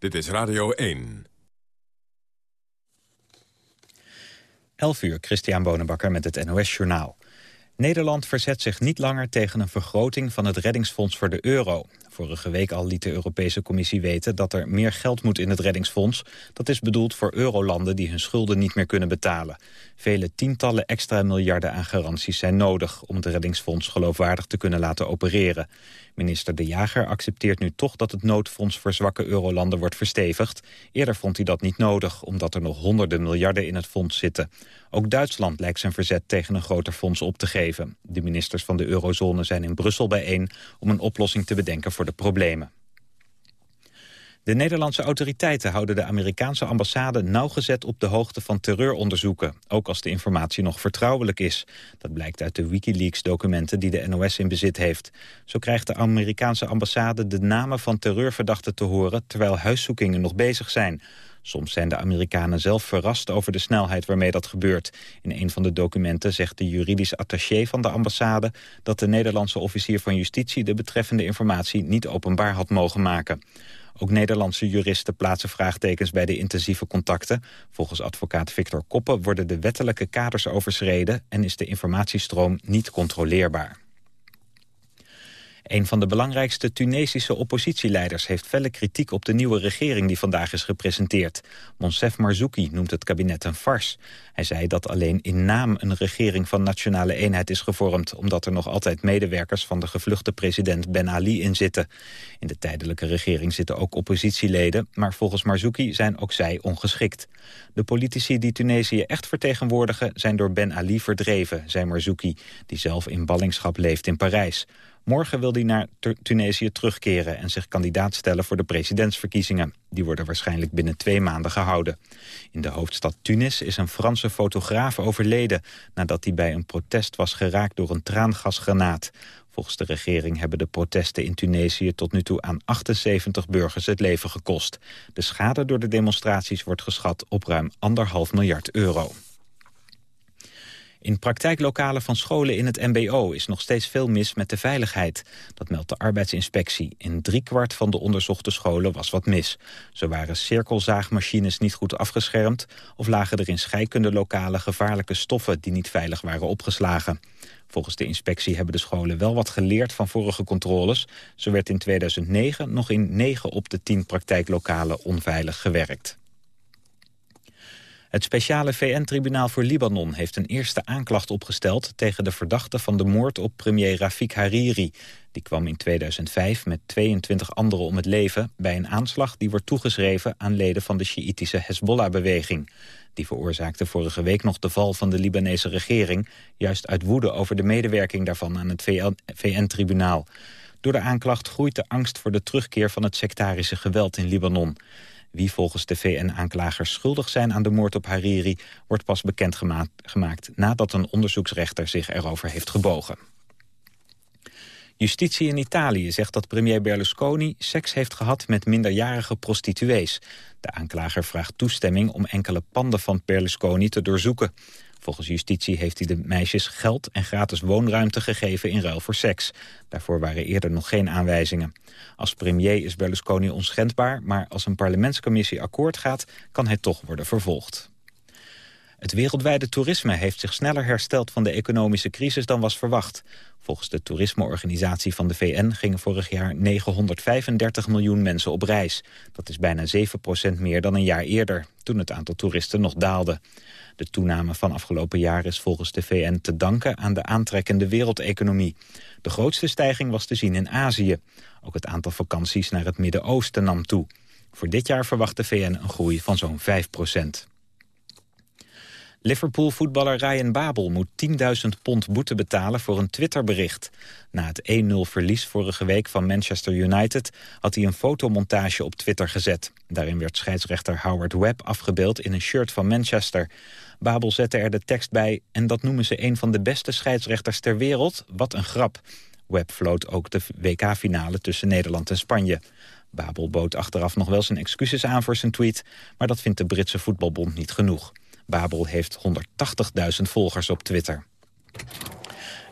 Dit is Radio 1. 11 uur, Christian Bonenbakker met het NOS Journaal. Nederland verzet zich niet langer tegen een vergroting van het reddingsfonds voor de euro. Vorige week al liet de Europese Commissie weten dat er meer geld moet in het reddingsfonds. Dat is bedoeld voor eurolanden die hun schulden niet meer kunnen betalen. Vele tientallen extra miljarden aan garanties zijn nodig om het reddingsfonds geloofwaardig te kunnen laten opereren. Minister De Jager accepteert nu toch dat het noodfonds voor zwakke eurolanden wordt verstevigd. Eerder vond hij dat niet nodig, omdat er nog honderden miljarden in het fonds zitten. Ook Duitsland lijkt zijn verzet tegen een groter fonds op te geven. De ministers van de eurozone zijn in Brussel bijeen om een oplossing te bedenken voor de problemen. De Nederlandse autoriteiten houden de Amerikaanse ambassade nauwgezet op de hoogte van terreuronderzoeken, ook als de informatie nog vertrouwelijk is. Dat blijkt uit de Wikileaks-documenten die de NOS in bezit heeft. Zo krijgt de Amerikaanse ambassade de namen van terreurverdachten te horen terwijl huiszoekingen nog bezig zijn. Soms zijn de Amerikanen zelf verrast over de snelheid waarmee dat gebeurt. In een van de documenten zegt de juridisch attaché van de ambassade... dat de Nederlandse officier van justitie de betreffende informatie niet openbaar had mogen maken. Ook Nederlandse juristen plaatsen vraagtekens bij de intensieve contacten. Volgens advocaat Victor Koppen worden de wettelijke kaders overschreden... en is de informatiestroom niet controleerbaar. Een van de belangrijkste Tunesische oppositieleiders heeft felle kritiek op de nieuwe regering die vandaag is gepresenteerd. Monsef Marzouki noemt het kabinet een fars. Hij zei dat alleen in naam een regering van nationale eenheid is gevormd, omdat er nog altijd medewerkers van de gevluchte president Ben Ali in zitten. In de tijdelijke regering zitten ook oppositieleden, maar volgens Marzouki zijn ook zij ongeschikt. De politici die Tunesië echt vertegenwoordigen zijn door Ben Ali verdreven, zei Marzouki, die zelf in ballingschap leeft in Parijs. Morgen wil hij naar Tunesië terugkeren en zich kandidaat stellen voor de presidentsverkiezingen. Die worden waarschijnlijk binnen twee maanden gehouden. In de hoofdstad Tunis is een Franse fotograaf overleden nadat hij bij een protest was geraakt door een traangasgranaat. Volgens de regering hebben de protesten in Tunesië tot nu toe aan 78 burgers het leven gekost. De schade door de demonstraties wordt geschat op ruim anderhalf miljard euro. In praktijklokalen van scholen in het mbo is nog steeds veel mis met de veiligheid. Dat meldt de arbeidsinspectie. In driekwart van de onderzochte scholen was wat mis. Zo waren cirkelzaagmachines niet goed afgeschermd... of lagen er in scheikundelokalen gevaarlijke stoffen... die niet veilig waren opgeslagen. Volgens de inspectie hebben de scholen wel wat geleerd van vorige controles. Zo werd in 2009 nog in 9 op de 10 praktijklokalen onveilig gewerkt. Het speciale VN-tribunaal voor Libanon heeft een eerste aanklacht opgesteld... tegen de verdachte van de moord op premier Rafik Hariri. Die kwam in 2005 met 22 anderen om het leven... bij een aanslag die wordt toegeschreven aan leden van de Sjiïtische Hezbollah-beweging. Die veroorzaakte vorige week nog de val van de Libanese regering... juist uit woede over de medewerking daarvan aan het VN-tribunaal. Door de aanklacht groeit de angst voor de terugkeer van het sectarische geweld in Libanon. Wie volgens de VN-aanklagers schuldig zijn aan de moord op Hariri... wordt pas bekendgemaakt nadat een onderzoeksrechter zich erover heeft gebogen. Justitie in Italië zegt dat premier Berlusconi seks heeft gehad met minderjarige prostituees. De aanklager vraagt toestemming om enkele panden van Berlusconi te doorzoeken. Volgens justitie heeft hij de meisjes geld en gratis woonruimte gegeven in ruil voor seks. Daarvoor waren eerder nog geen aanwijzingen. Als premier is Berlusconi onschendbaar, maar als een parlementscommissie akkoord gaat, kan hij toch worden vervolgd. Het wereldwijde toerisme heeft zich sneller hersteld van de economische crisis dan was verwacht. Volgens de toerismeorganisatie van de VN gingen vorig jaar 935 miljoen mensen op reis. Dat is bijna 7% meer dan een jaar eerder, toen het aantal toeristen nog daalde. De toename van afgelopen jaar is volgens de VN te danken aan de aantrekkende wereldeconomie. De grootste stijging was te zien in Azië. Ook het aantal vakanties naar het Midden-Oosten nam toe. Voor dit jaar verwacht de VN een groei van zo'n 5 procent. Liverpool-voetballer Ryan Babel moet 10.000 pond boete betalen voor een Twitterbericht. Na het 1-0 verlies vorige week van Manchester United had hij een fotomontage op Twitter gezet. Daarin werd scheidsrechter Howard Webb afgebeeld in een shirt van Manchester. Babel zette er de tekst bij en dat noemen ze een van de beste scheidsrechters ter wereld. Wat een grap. Webb floot ook de WK-finale tussen Nederland en Spanje. Babel bood achteraf nog wel zijn excuses aan voor zijn tweet... maar dat vindt de Britse voetbalbond niet genoeg. Babel heeft 180.000 volgers op Twitter.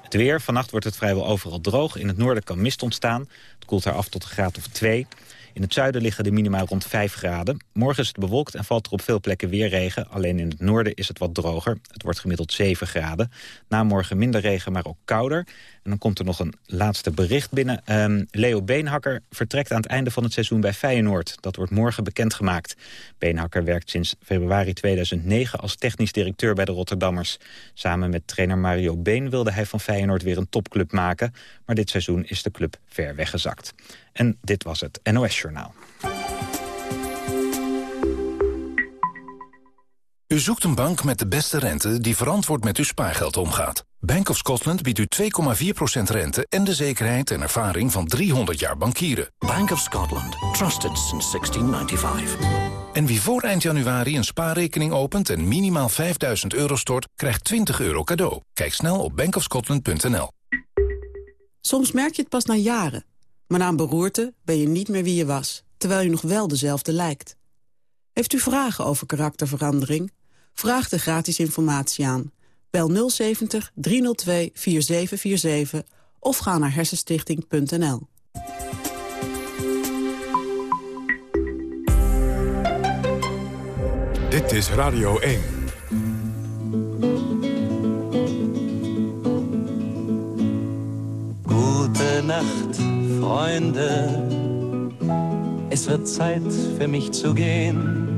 Het weer. Vannacht wordt het vrijwel overal droog. In het noorden kan mist ontstaan. Het koelt daar af tot een graad of 2. In het zuiden liggen de minima rond 5 graden. Morgen is het bewolkt en valt er op veel plekken weer regen. Alleen in het noorden is het wat droger. Het wordt gemiddeld 7 graden. Na morgen minder regen, maar ook kouder. En dan komt er nog een laatste bericht binnen. Um, Leo Beenhakker vertrekt aan het einde van het seizoen bij Feyenoord. Dat wordt morgen bekendgemaakt. Beenhakker werkt sinds februari 2009 als technisch directeur bij de Rotterdammers. Samen met trainer Mario Been wilde hij van Feyenoord weer een topclub maken. Maar dit seizoen is de club ver weggezakt. En dit was het NOS Journaal. U zoekt een bank met de beste rente die verantwoord met uw spaargeld omgaat. Bank of Scotland biedt u 2,4% rente en de zekerheid en ervaring van 300 jaar bankieren. Bank of Scotland. Trusted since 1695. En wie voor eind januari een spaarrekening opent en minimaal 5000 euro stort, krijgt 20 euro cadeau. Kijk snel op bankofscotland.nl. Soms merk je het pas na jaren. Maar na een beroerte ben je niet meer wie je was, terwijl je nog wel dezelfde lijkt. Heeft u vragen over karakterverandering? Vraag de gratis informatie aan. Bel 070 302 4747 of ga naar hersenstichting.nl. Dit is Radio 1. Gute Nacht, Freunde. Es wird Zeit für mich zu gehen.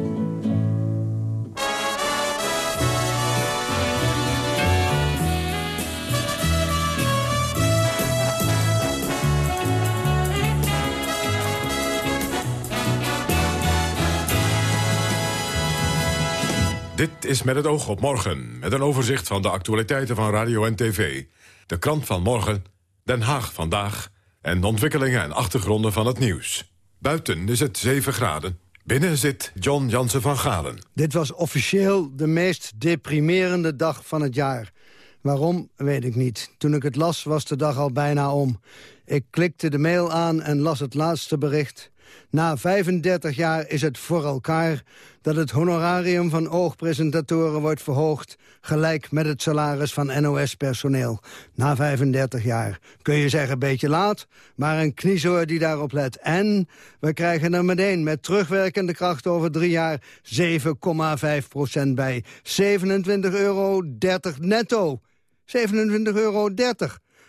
Dit is met het oog op morgen, met een overzicht van de actualiteiten van radio en tv. De krant van morgen, Den Haag vandaag en de ontwikkelingen en achtergronden van het nieuws. Buiten is het 7 graden. Binnen zit John Jansen van Galen. Dit was officieel de meest deprimerende dag van het jaar. Waarom, weet ik niet. Toen ik het las, was de dag al bijna om. Ik klikte de mail aan en las het laatste bericht. Na 35 jaar is het voor elkaar dat het honorarium van oogpresentatoren wordt verhoogd... gelijk met het salaris van NOS-personeel. Na 35 jaar. Kun je zeggen, beetje laat, maar een kniezoor die daarop let. En we krijgen er meteen met terugwerkende kracht over drie jaar... 7,5 procent bij. 27,30 euro netto. 27,30 euro.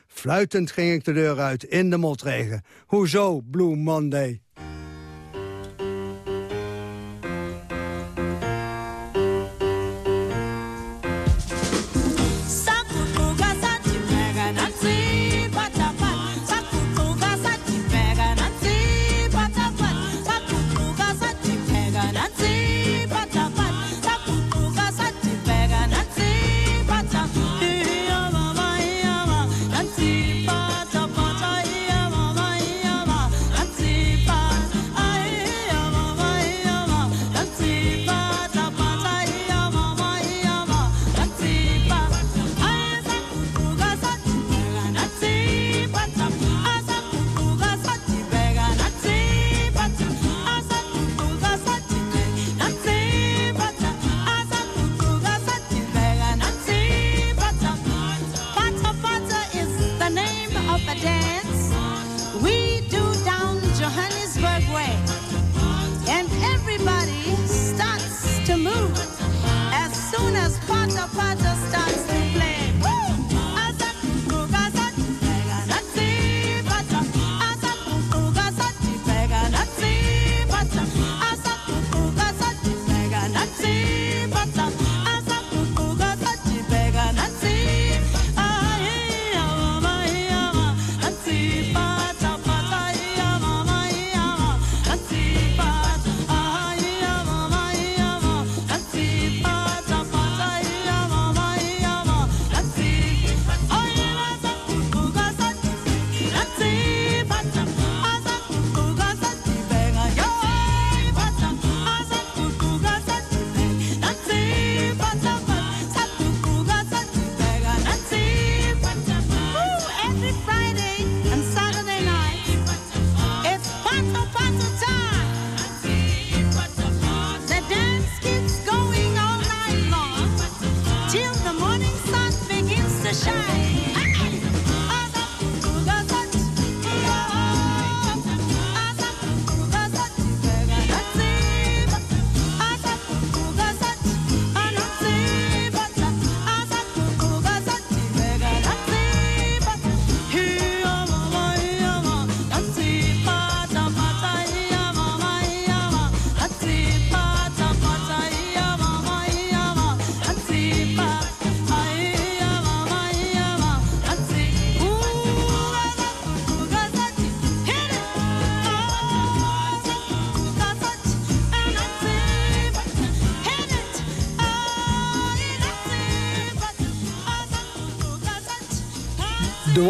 Fluitend ging ik de deur uit in de motregen. Hoezo, Blue Monday?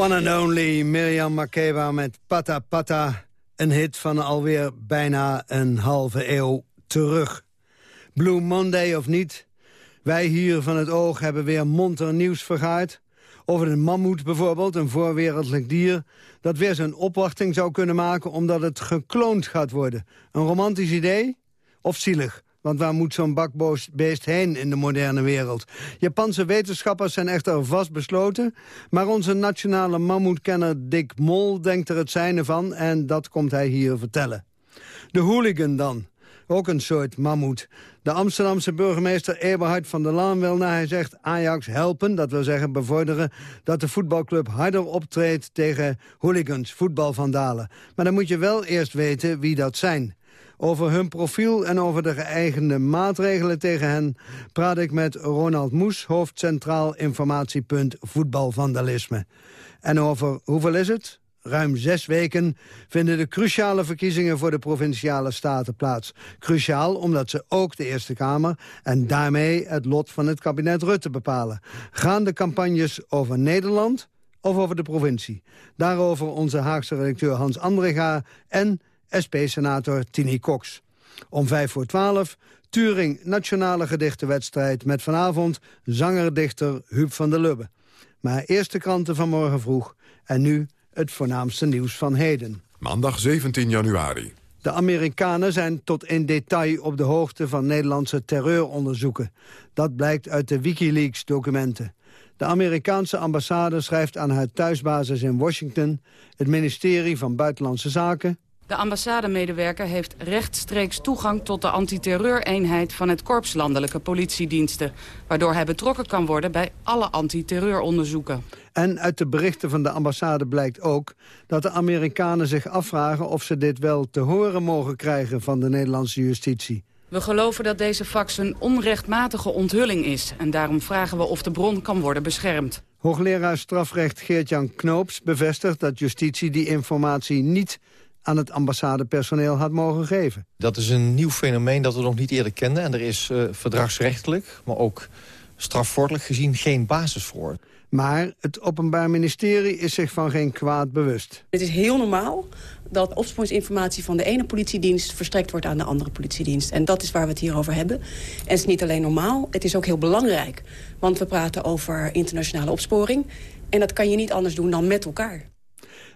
One and only Mirjam Makeba met Pata Pata. Een hit van alweer bijna een halve eeuw terug. Blue Monday of niet, wij hier van het oog hebben weer monter nieuws vergaard. Over een mammoet bijvoorbeeld, een voorwereldelijk dier... dat weer zijn opwachting zou kunnen maken omdat het gekloond gaat worden. Een romantisch idee? Of zielig? Want waar moet zo'n bakbeest heen in de moderne wereld? Japanse wetenschappers zijn echter vastbesloten... maar onze nationale mammoetkenner Dick Mol denkt er het zijne van... en dat komt hij hier vertellen. De hooligan dan. Ook een soort mammoet. De Amsterdamse burgemeester Eberhard van der Laan wil, naar hij zegt, Ajax helpen, dat wil zeggen bevorderen, dat de voetbalclub harder optreedt tegen hooligans, voetbalvandalen. Maar dan moet je wel eerst weten wie dat zijn. Over hun profiel en over de geëigende maatregelen tegen hen... praat ik met Ronald Moes, hoofd Centraal Informatiepunt Voetbalvandalisme. En over, hoeveel is het? Ruim zes weken vinden de cruciale verkiezingen voor de provinciale staten plaats. Cruciaal omdat ze ook de Eerste Kamer en daarmee het lot van het kabinet Rutte bepalen. Gaan de campagnes over Nederland of over de provincie? Daarover onze Haagse redacteur Hans Andrega en SP-senator Tini Cox. Om vijf voor twaalf, Turing Nationale Gedichtenwedstrijd... met vanavond zanger-dichter Huub van der Lubbe. Maar eerst de kranten van morgen vroeg. En nu het voornaamste nieuws van heden. Maandag 17 januari. De Amerikanen zijn tot in detail op de hoogte van Nederlandse terreuronderzoeken. Dat blijkt uit de Wikileaks-documenten. De Amerikaanse ambassade schrijft aan haar thuisbasis in Washington... het ministerie van Buitenlandse Zaken, de ambassademedewerker heeft rechtstreeks toegang tot de antiterreureenheid van het Korps Landelijke Politiediensten. Waardoor hij betrokken kan worden bij alle antiterreuronderzoeken. En uit de berichten van de ambassade blijkt ook dat de Amerikanen zich afvragen of ze dit wel te horen mogen krijgen van de Nederlandse justitie. We geloven dat deze fax een onrechtmatige onthulling is. En daarom vragen we of de bron kan worden beschermd. Hoogleraar strafrecht Geert-Jan Knoops bevestigt dat justitie die informatie niet aan het ambassadepersoneel had mogen geven. Dat is een nieuw fenomeen dat we nog niet eerder kenden. En er is uh, verdragsrechtelijk, maar ook strafvormelijk gezien geen basis voor. Maar het Openbaar Ministerie is zich van geen kwaad bewust. Het is heel normaal dat opsporingsinformatie van de ene politiedienst... verstrekt wordt aan de andere politiedienst. En dat is waar we het hier over hebben. En het is niet alleen normaal, het is ook heel belangrijk. Want we praten over internationale opsporing. En dat kan je niet anders doen dan met elkaar.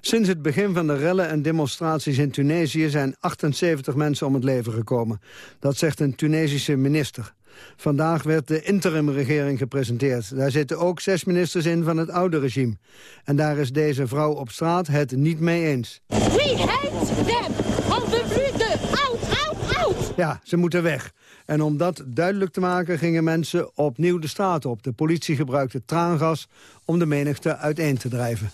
Sinds het begin van de rellen en demonstraties in Tunesië... zijn 78 mensen om het leven gekomen. Dat zegt een Tunesische minister. Vandaag werd de interimregering gepresenteerd. Daar zitten ook zes ministers in van het oude regime. En daar is deze vrouw op straat het niet mee eens. We hate them! Blüte! Out, out, out! Ja, ze moeten weg. En om dat duidelijk te maken gingen mensen opnieuw de straat op. De politie gebruikte traangas om de menigte uiteen te drijven.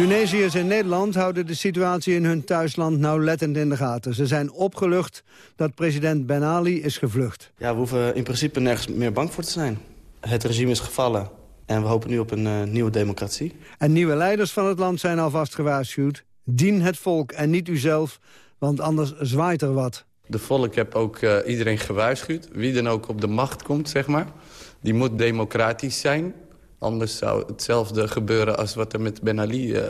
Tunesiërs in Nederland houden de situatie in hun thuisland nauwlettend in de gaten. Ze zijn opgelucht dat president Ben Ali is gevlucht. Ja, we hoeven in principe nergens meer bang voor te zijn. Het regime is gevallen en we hopen nu op een uh, nieuwe democratie. En nieuwe leiders van het land zijn alvast gewaarschuwd. Dien het volk en niet uzelf, want anders zwaait er wat. De volk heb ook uh, iedereen gewaarschuwd. Wie dan ook op de macht komt, zeg maar. Die moet democratisch zijn Anders zou hetzelfde gebeuren als wat er met Ben Ali uh,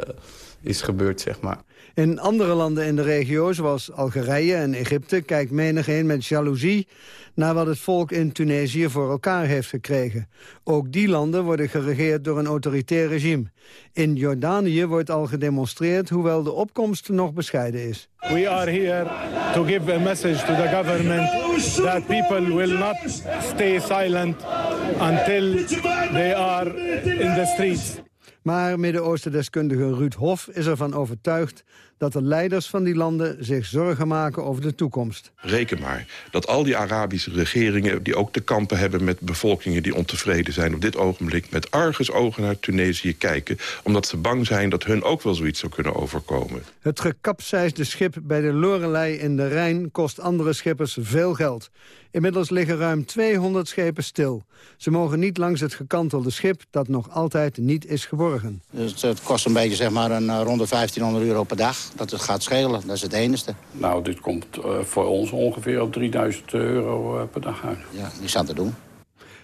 is gebeurd, zeg maar. In andere landen in de regio, zoals Algerije en Egypte... kijkt menigeen met jaloezie naar wat het volk in Tunesië voor elkaar heeft gekregen. Ook die landen worden geregeerd door een autoritair regime. In Jordanië wordt al gedemonstreerd, hoewel de opkomst nog bescheiden is. We are here to give a message to the government that people will not stay silent until they are in the streets. Maar Midden-Oosten-deskundige Ruud Hof is ervan overtuigd dat de leiders van die landen zich zorgen maken over de toekomst. Reken maar dat al die Arabische regeringen... die ook te kampen hebben met bevolkingen die ontevreden zijn... op dit ogenblik met argusogen naar Tunesië kijken... omdat ze bang zijn dat hun ook wel zoiets zou kunnen overkomen. Het gekapseisde schip bij de Lorelei in de Rijn kost andere schippers veel geld. Inmiddels liggen ruim 200 schepen stil. Ze mogen niet langs het gekantelde schip dat nog altijd niet is geborgen. Dus het kost een beetje zeg maar, een uh, ronde 1500 euro per dag dat het gaat schelen. Dat is het enige. Nou, dit komt uh, voor ons ongeveer op 3000 euro uh, per dag uit. Ja, niets aan te doen.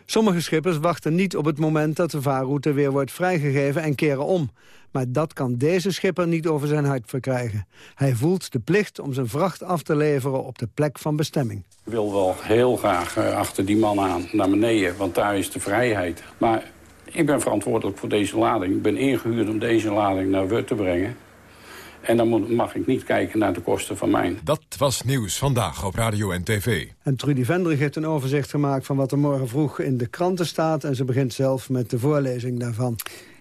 Sommige schippers wachten niet op het moment dat de vaarroute weer wordt vrijgegeven en keren om. Maar dat kan deze schipper niet over zijn hart verkrijgen. Hij voelt de plicht om zijn vracht af te leveren op de plek van bestemming. Ik wil wel heel graag uh, achter die man aan, naar beneden, want daar is de vrijheid. Maar ik ben verantwoordelijk voor deze lading. Ik ben ingehuurd om deze lading naar Wurt te brengen. En dan moet, mag ik niet kijken naar de kosten van mijn. Dat was Nieuws Vandaag op Radio en TV. En Trudy Vendrig heeft een overzicht gemaakt van wat er morgen vroeg in de kranten staat. En ze begint zelf met de voorlezing daarvan.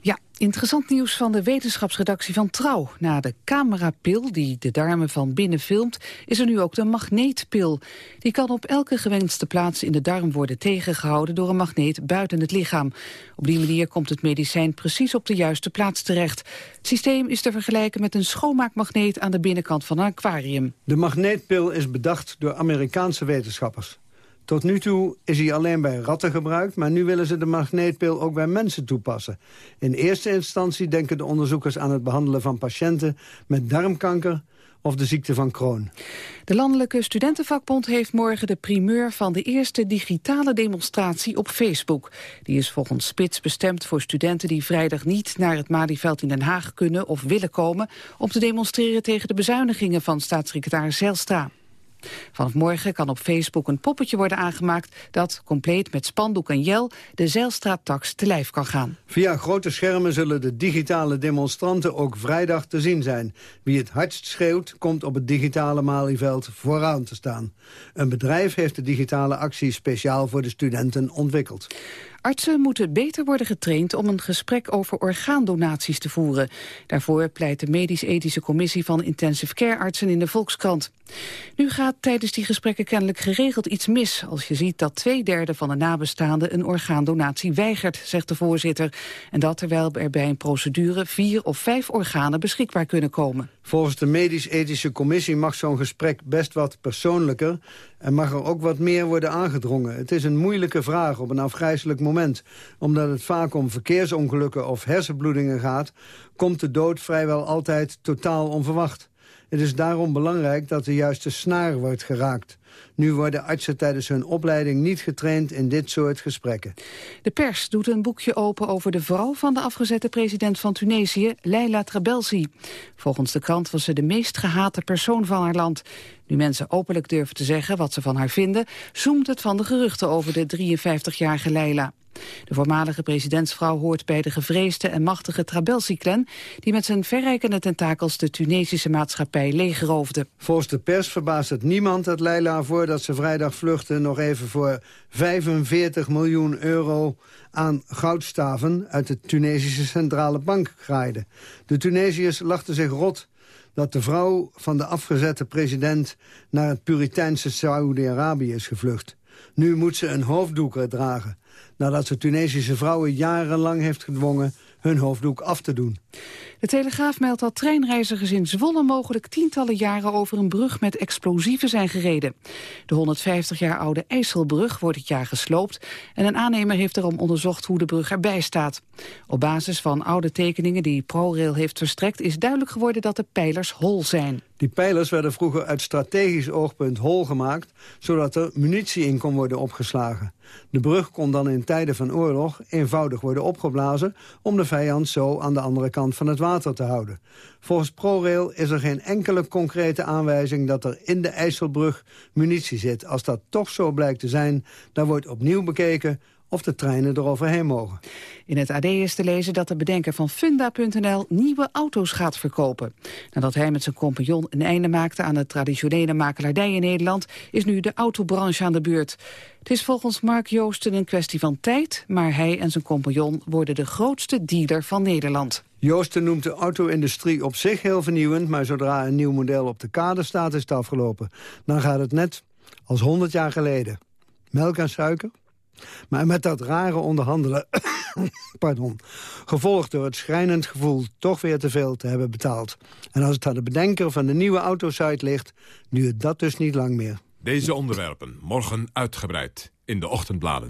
Ja, interessant nieuws van de wetenschapsredactie van Trouw. Na de camerapil, die de darmen van binnen filmt, is er nu ook de magneetpil. Die kan op elke gewenste plaats in de darm worden tegengehouden door een magneet buiten het lichaam. Op die manier komt het medicijn precies op de juiste plaats terecht. Het systeem is te vergelijken met een schoonmaakmagneet aan de binnenkant van een aquarium. De magneetpil is bedacht door Amerikaanse wetenschappers. Tot nu toe is hij alleen bij ratten gebruikt... maar nu willen ze de magneetpil ook bij mensen toepassen. In eerste instantie denken de onderzoekers aan het behandelen van patiënten... met darmkanker of de ziekte van Crohn. De Landelijke Studentenvakbond heeft morgen de primeur van de eerste digitale demonstratie op Facebook. Die is volgens Spits bestemd voor studenten die vrijdag niet naar het Malieveld in Den Haag kunnen of willen komen... om te demonstreren tegen de bezuinigingen van staatssecretaris Zelstra. Vanaf morgen kan op Facebook een poppetje worden aangemaakt... dat, compleet met spandoek en jel, de Zeilstraattax te lijf kan gaan. Via grote schermen zullen de digitale demonstranten ook vrijdag te zien zijn. Wie het hardst schreeuwt, komt op het digitale Malieveld vooraan te staan. Een bedrijf heeft de digitale actie speciaal voor de studenten ontwikkeld. Artsen moeten beter worden getraind om een gesprek over orgaandonaties te voeren. Daarvoor pleit de medisch-ethische commissie van intensive care artsen in de Volkskrant. Nu gaat tijdens die gesprekken kennelijk geregeld iets mis... als je ziet dat twee derde van de nabestaanden een orgaandonatie weigert, zegt de voorzitter. En dat terwijl er bij een procedure vier of vijf organen beschikbaar kunnen komen. Volgens de medisch-ethische commissie mag zo'n gesprek best wat persoonlijker... en mag er ook wat meer worden aangedrongen. Het is een moeilijke vraag op een afgrijzelijk moment. Omdat het vaak om verkeersongelukken of hersenbloedingen gaat... komt de dood vrijwel altijd totaal onverwacht. Het is daarom belangrijk dat de juiste snaar wordt geraakt. Nu worden artsen tijdens hun opleiding niet getraind in dit soort gesprekken. De pers doet een boekje open over de vrouw van de afgezette president van Tunesië, Leila Trabelsi. Volgens de krant was ze de meest gehate persoon van haar land. Nu mensen openlijk durven te zeggen wat ze van haar vinden, zoomt het van de geruchten over de 53-jarige Leila. De voormalige presidentsvrouw hoort bij de gevreesde en machtige Trabelsi-clan... die met zijn verrijkende tentakels de Tunesische maatschappij leegroofde. Volgens de pers verbaast het niemand dat Leila voordat ze vrijdag vluchtte... nog even voor 45 miljoen euro aan goudstaven uit de Tunesische Centrale Bank graaide. De Tunesiërs lachten zich rot dat de vrouw van de afgezette president... naar het Puriteinse Saoedi-Arabië is gevlucht. Nu moet ze een hoofddoek dragen nadat ze Tunesische vrouwen jarenlang heeft gedwongen hun hoofddoek af te doen. De Telegraaf meldt dat treinreizigers in Zwolle mogelijk tientallen jaren over een brug met explosieven zijn gereden. De 150 jaar oude IJsselbrug wordt dit jaar gesloopt en een aannemer heeft erom onderzocht hoe de brug erbij staat. Op basis van oude tekeningen die ProRail heeft verstrekt is duidelijk geworden dat de pijlers hol zijn. Die pijlers werden vroeger uit strategisch oogpunt hol gemaakt... zodat er munitie in kon worden opgeslagen. De brug kon dan in tijden van oorlog eenvoudig worden opgeblazen... om de vijand zo aan de andere kant van het water te houden. Volgens ProRail is er geen enkele concrete aanwijzing... dat er in de IJsselbrug munitie zit. Als dat toch zo blijkt te zijn, dan wordt opnieuw bekeken of de treinen eroverheen mogen. In het AD is te lezen dat de bedenker van Funda.nl nieuwe auto's gaat verkopen. Nadat hij met zijn compagnon een einde maakte aan de traditionele makelaardij in Nederland, is nu de autobranche aan de beurt. Het is volgens Mark Joosten een kwestie van tijd, maar hij en zijn compagnon worden de grootste dealer van Nederland. Joosten noemt de auto-industrie op zich heel vernieuwend... maar zodra een nieuw model op de kade staat, is het afgelopen. Dan gaat het net als 100 jaar geleden. Melk en suiker, maar met dat rare onderhandelen, pardon, gevolgd door het schrijnend gevoel toch weer te veel te hebben betaald. En als het aan de bedenker van de nieuwe autosite ligt, duurt dat dus niet lang meer. Deze onderwerpen morgen uitgebreid in de ochtendbladen.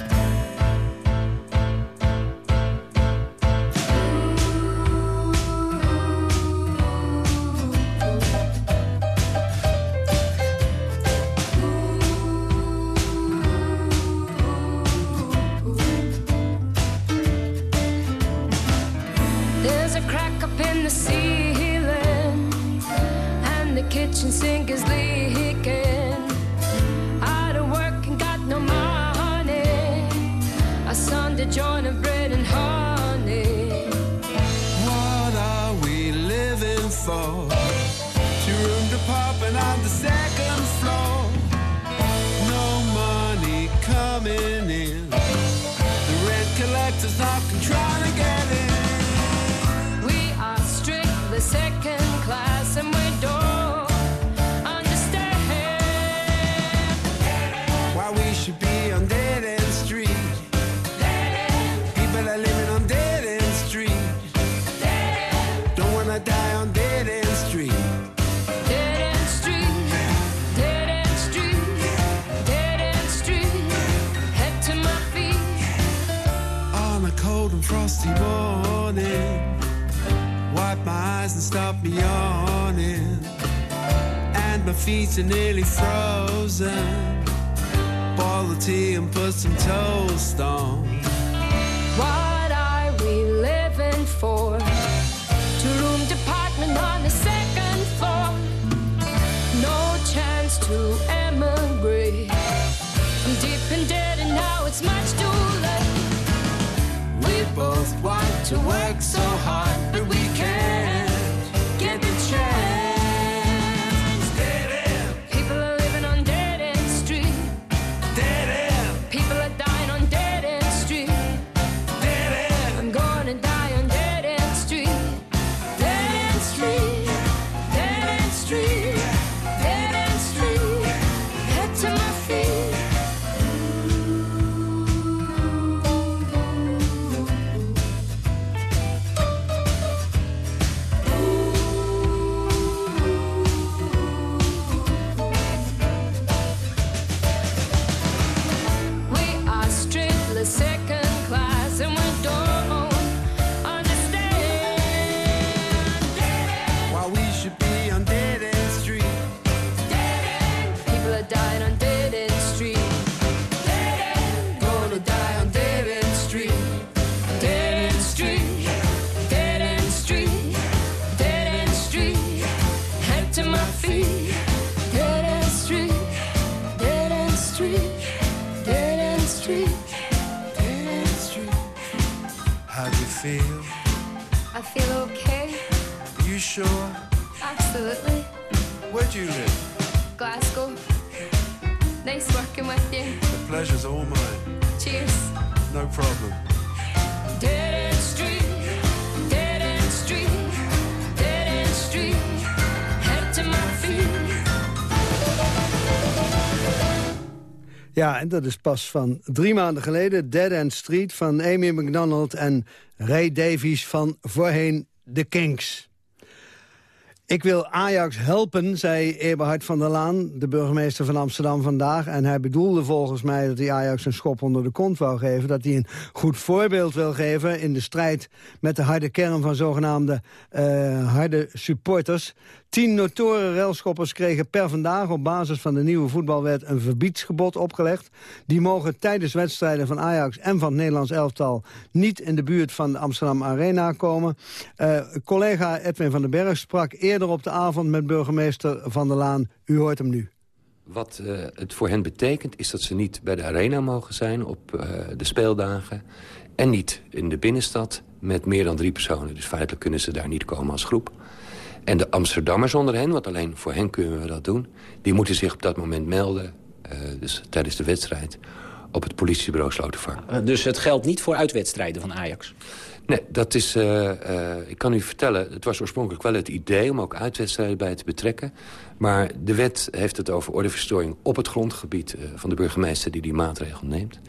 Dat is pas van drie maanden geleden. Dead End Street van Amy McDonald en Ray Davies van voorheen The Kings. Ik wil Ajax helpen, zei Eberhard van der Laan, de burgemeester van Amsterdam vandaag. En hij bedoelde volgens mij dat hij Ajax een schop onder de kont wou geven. Dat hij een goed voorbeeld wil geven in de strijd met de harde kern van zogenaamde eh, harde supporters Tien notoren railschoppers kregen per vandaag op basis van de nieuwe voetbalwet een verbiedsgebod opgelegd. Die mogen tijdens wedstrijden van Ajax en van het Nederlands elftal niet in de buurt van de Amsterdam Arena komen. Uh, collega Edwin van den Berg sprak eerder op de avond met burgemeester Van der Laan. U hoort hem nu. Wat uh, het voor hen betekent is dat ze niet bij de arena mogen zijn op uh, de speeldagen... en niet in de binnenstad met meer dan drie personen. Dus feitelijk kunnen ze daar niet komen als groep. En de Amsterdammers onder hen, want alleen voor hen kunnen we dat doen... die moeten zich op dat moment melden, uh, dus tijdens de wedstrijd... op het politiebureau Slotervaart. Uh, dus het geldt niet voor uitwedstrijden van Ajax? Nee, dat is, uh, ik kan u vertellen, het was oorspronkelijk wel het idee... om ook uitwedstrijden bij te betrekken. Maar de wet heeft het over ordeverstoring op het grondgebied... van de burgemeester die die maatregel neemt.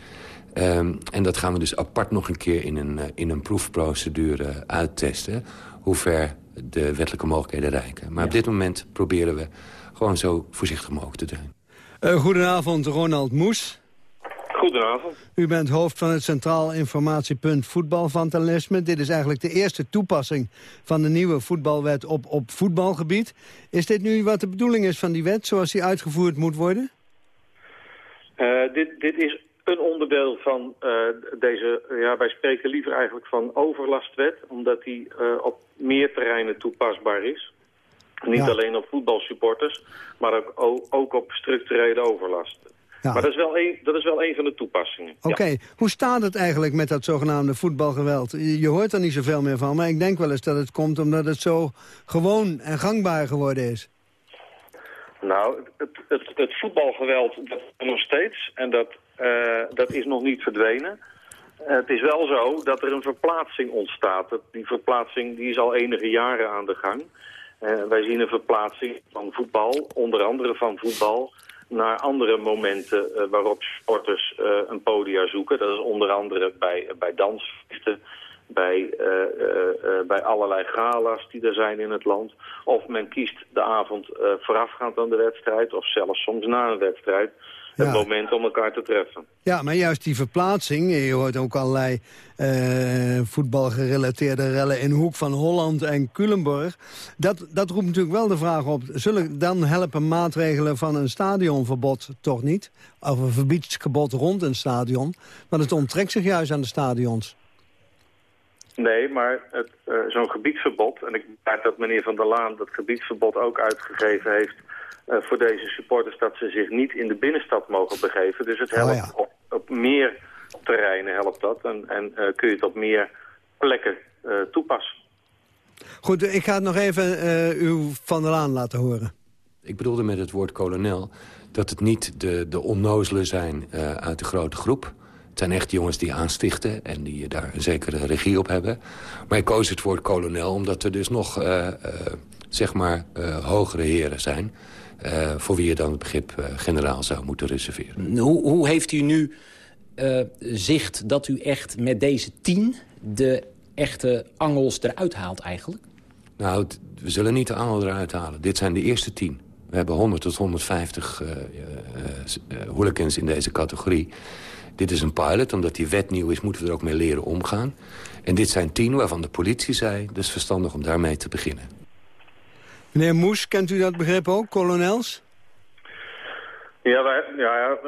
Um, en dat gaan we dus apart nog een keer in een, in een proefprocedure uittesten... hoe ver de wettelijke mogelijkheden reiken. Maar ja. op dit moment proberen we gewoon zo voorzichtig mogelijk te zijn. Uh, goedenavond, Ronald Moes. Goedenavond. U bent hoofd van het Centraal Informatiepunt Voetbalvandalisme. Dit is eigenlijk de eerste toepassing van de nieuwe voetbalwet op, op voetbalgebied. Is dit nu wat de bedoeling is van die wet, zoals die uitgevoerd moet worden? Uh, dit, dit is een onderdeel van uh, deze, ja, wij spreken liever eigenlijk van overlastwet, omdat die uh, op meer terreinen toepasbaar is. Niet ja. alleen op voetbalsupporters, maar ook, ook op structurele overlast. Ja. Maar dat is, wel een, dat is wel een van de toepassingen. Oké, okay. ja. hoe staat het eigenlijk met dat zogenaamde voetbalgeweld? Je, je hoort er niet zoveel meer van, maar ik denk wel eens dat het komt omdat het zo gewoon en gangbaar geworden is. Nou, het, het, het voetbalgeweld dat is nog steeds en dat, uh, dat is nog niet verdwenen. Het is wel zo dat er een verplaatsing ontstaat. Die verplaatsing die is al enige jaren aan de gang. Uh, wij zien een verplaatsing van voetbal, onder andere van voetbal, naar andere momenten uh, waarop sporters een podia zoeken. Dat is onder andere bij, bij dansfeesten, bij, bij allerlei gala's die er zijn in het land. Of men kiest de avond voorafgaand aan de wedstrijd, of zelfs soms na een wedstrijd. Het moment om elkaar te treffen. Ja, maar juist die verplaatsing, je hoort ook allerlei voetbalgerelateerde rellen in Hoek van Holland en Culemborg. Dat, dat roept natuurlijk wel de vraag op, zullen dan helpen maatregelen van een stadionverbod toch niet? Of een verbiedsgebod rond een stadion, want het onttrekt zich juist aan de stadions. Nee, maar uh, zo'n gebiedsverbod... en ik begrijp dat meneer Van der Laan dat gebiedsverbod ook uitgegeven heeft... Uh, voor deze supporters dat ze zich niet in de binnenstad mogen begeven. Dus het helpt oh, ja. op, op, meer terreinen helpt dat. En, en uh, kun je het op meer plekken toepassen. Goed, ik ga het nog even uw Van der Laan laten horen. Ik bedoelde met het woord kolonel dat het niet de, de onnozelen zijn uit de grote groep... Het zijn echt jongens die aanstichten en die daar een zekere regie op hebben. Maar ik koos het woord kolonel omdat er dus nog, uh, uh, zeg maar, uh, hogere heren zijn... voor wie je dan het begrip generaal zou moeten reserveren. Hoe, hoe heeft u nu zicht dat u echt met deze tien... de echte angels eruit haalt eigenlijk? Nou, we zullen niet de angel eruit halen. Dit zijn de eerste tien. We hebben 100 tot 150 hooligans in deze categorie... Dit is een pilot, omdat die wet nieuw is, moeten we er ook mee leren omgaan. En dit zijn tien waarvan de politie zei, dus verstandig om daarmee te beginnen. Meneer Moes, kent u dat begrip ook, kolonels? Ja, wij, ja, ja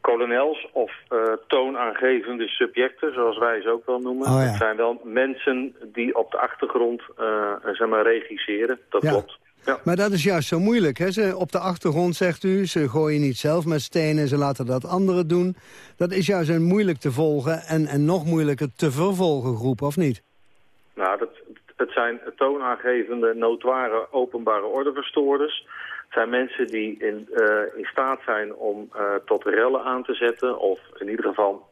kolonels of uh, toonaangevende subjecten, zoals wij ze ook wel noemen. Oh, ja. Het zijn wel mensen die op de achtergrond uh, zeg maar, regisseren, dat ja. klopt. Ja. Maar dat is juist zo moeilijk. Hè? Ze, op de achtergrond zegt u, ze gooien niet zelf met stenen, ze laten dat anderen doen. Dat is juist een moeilijk te volgen en, en nog moeilijker te vervolgen groep, of niet? Nou, dat, het zijn toonaangevende, notoire openbare ordeverstoorders. Het zijn mensen die in, uh, in staat zijn om uh, tot rellen aan te zetten... of in ieder geval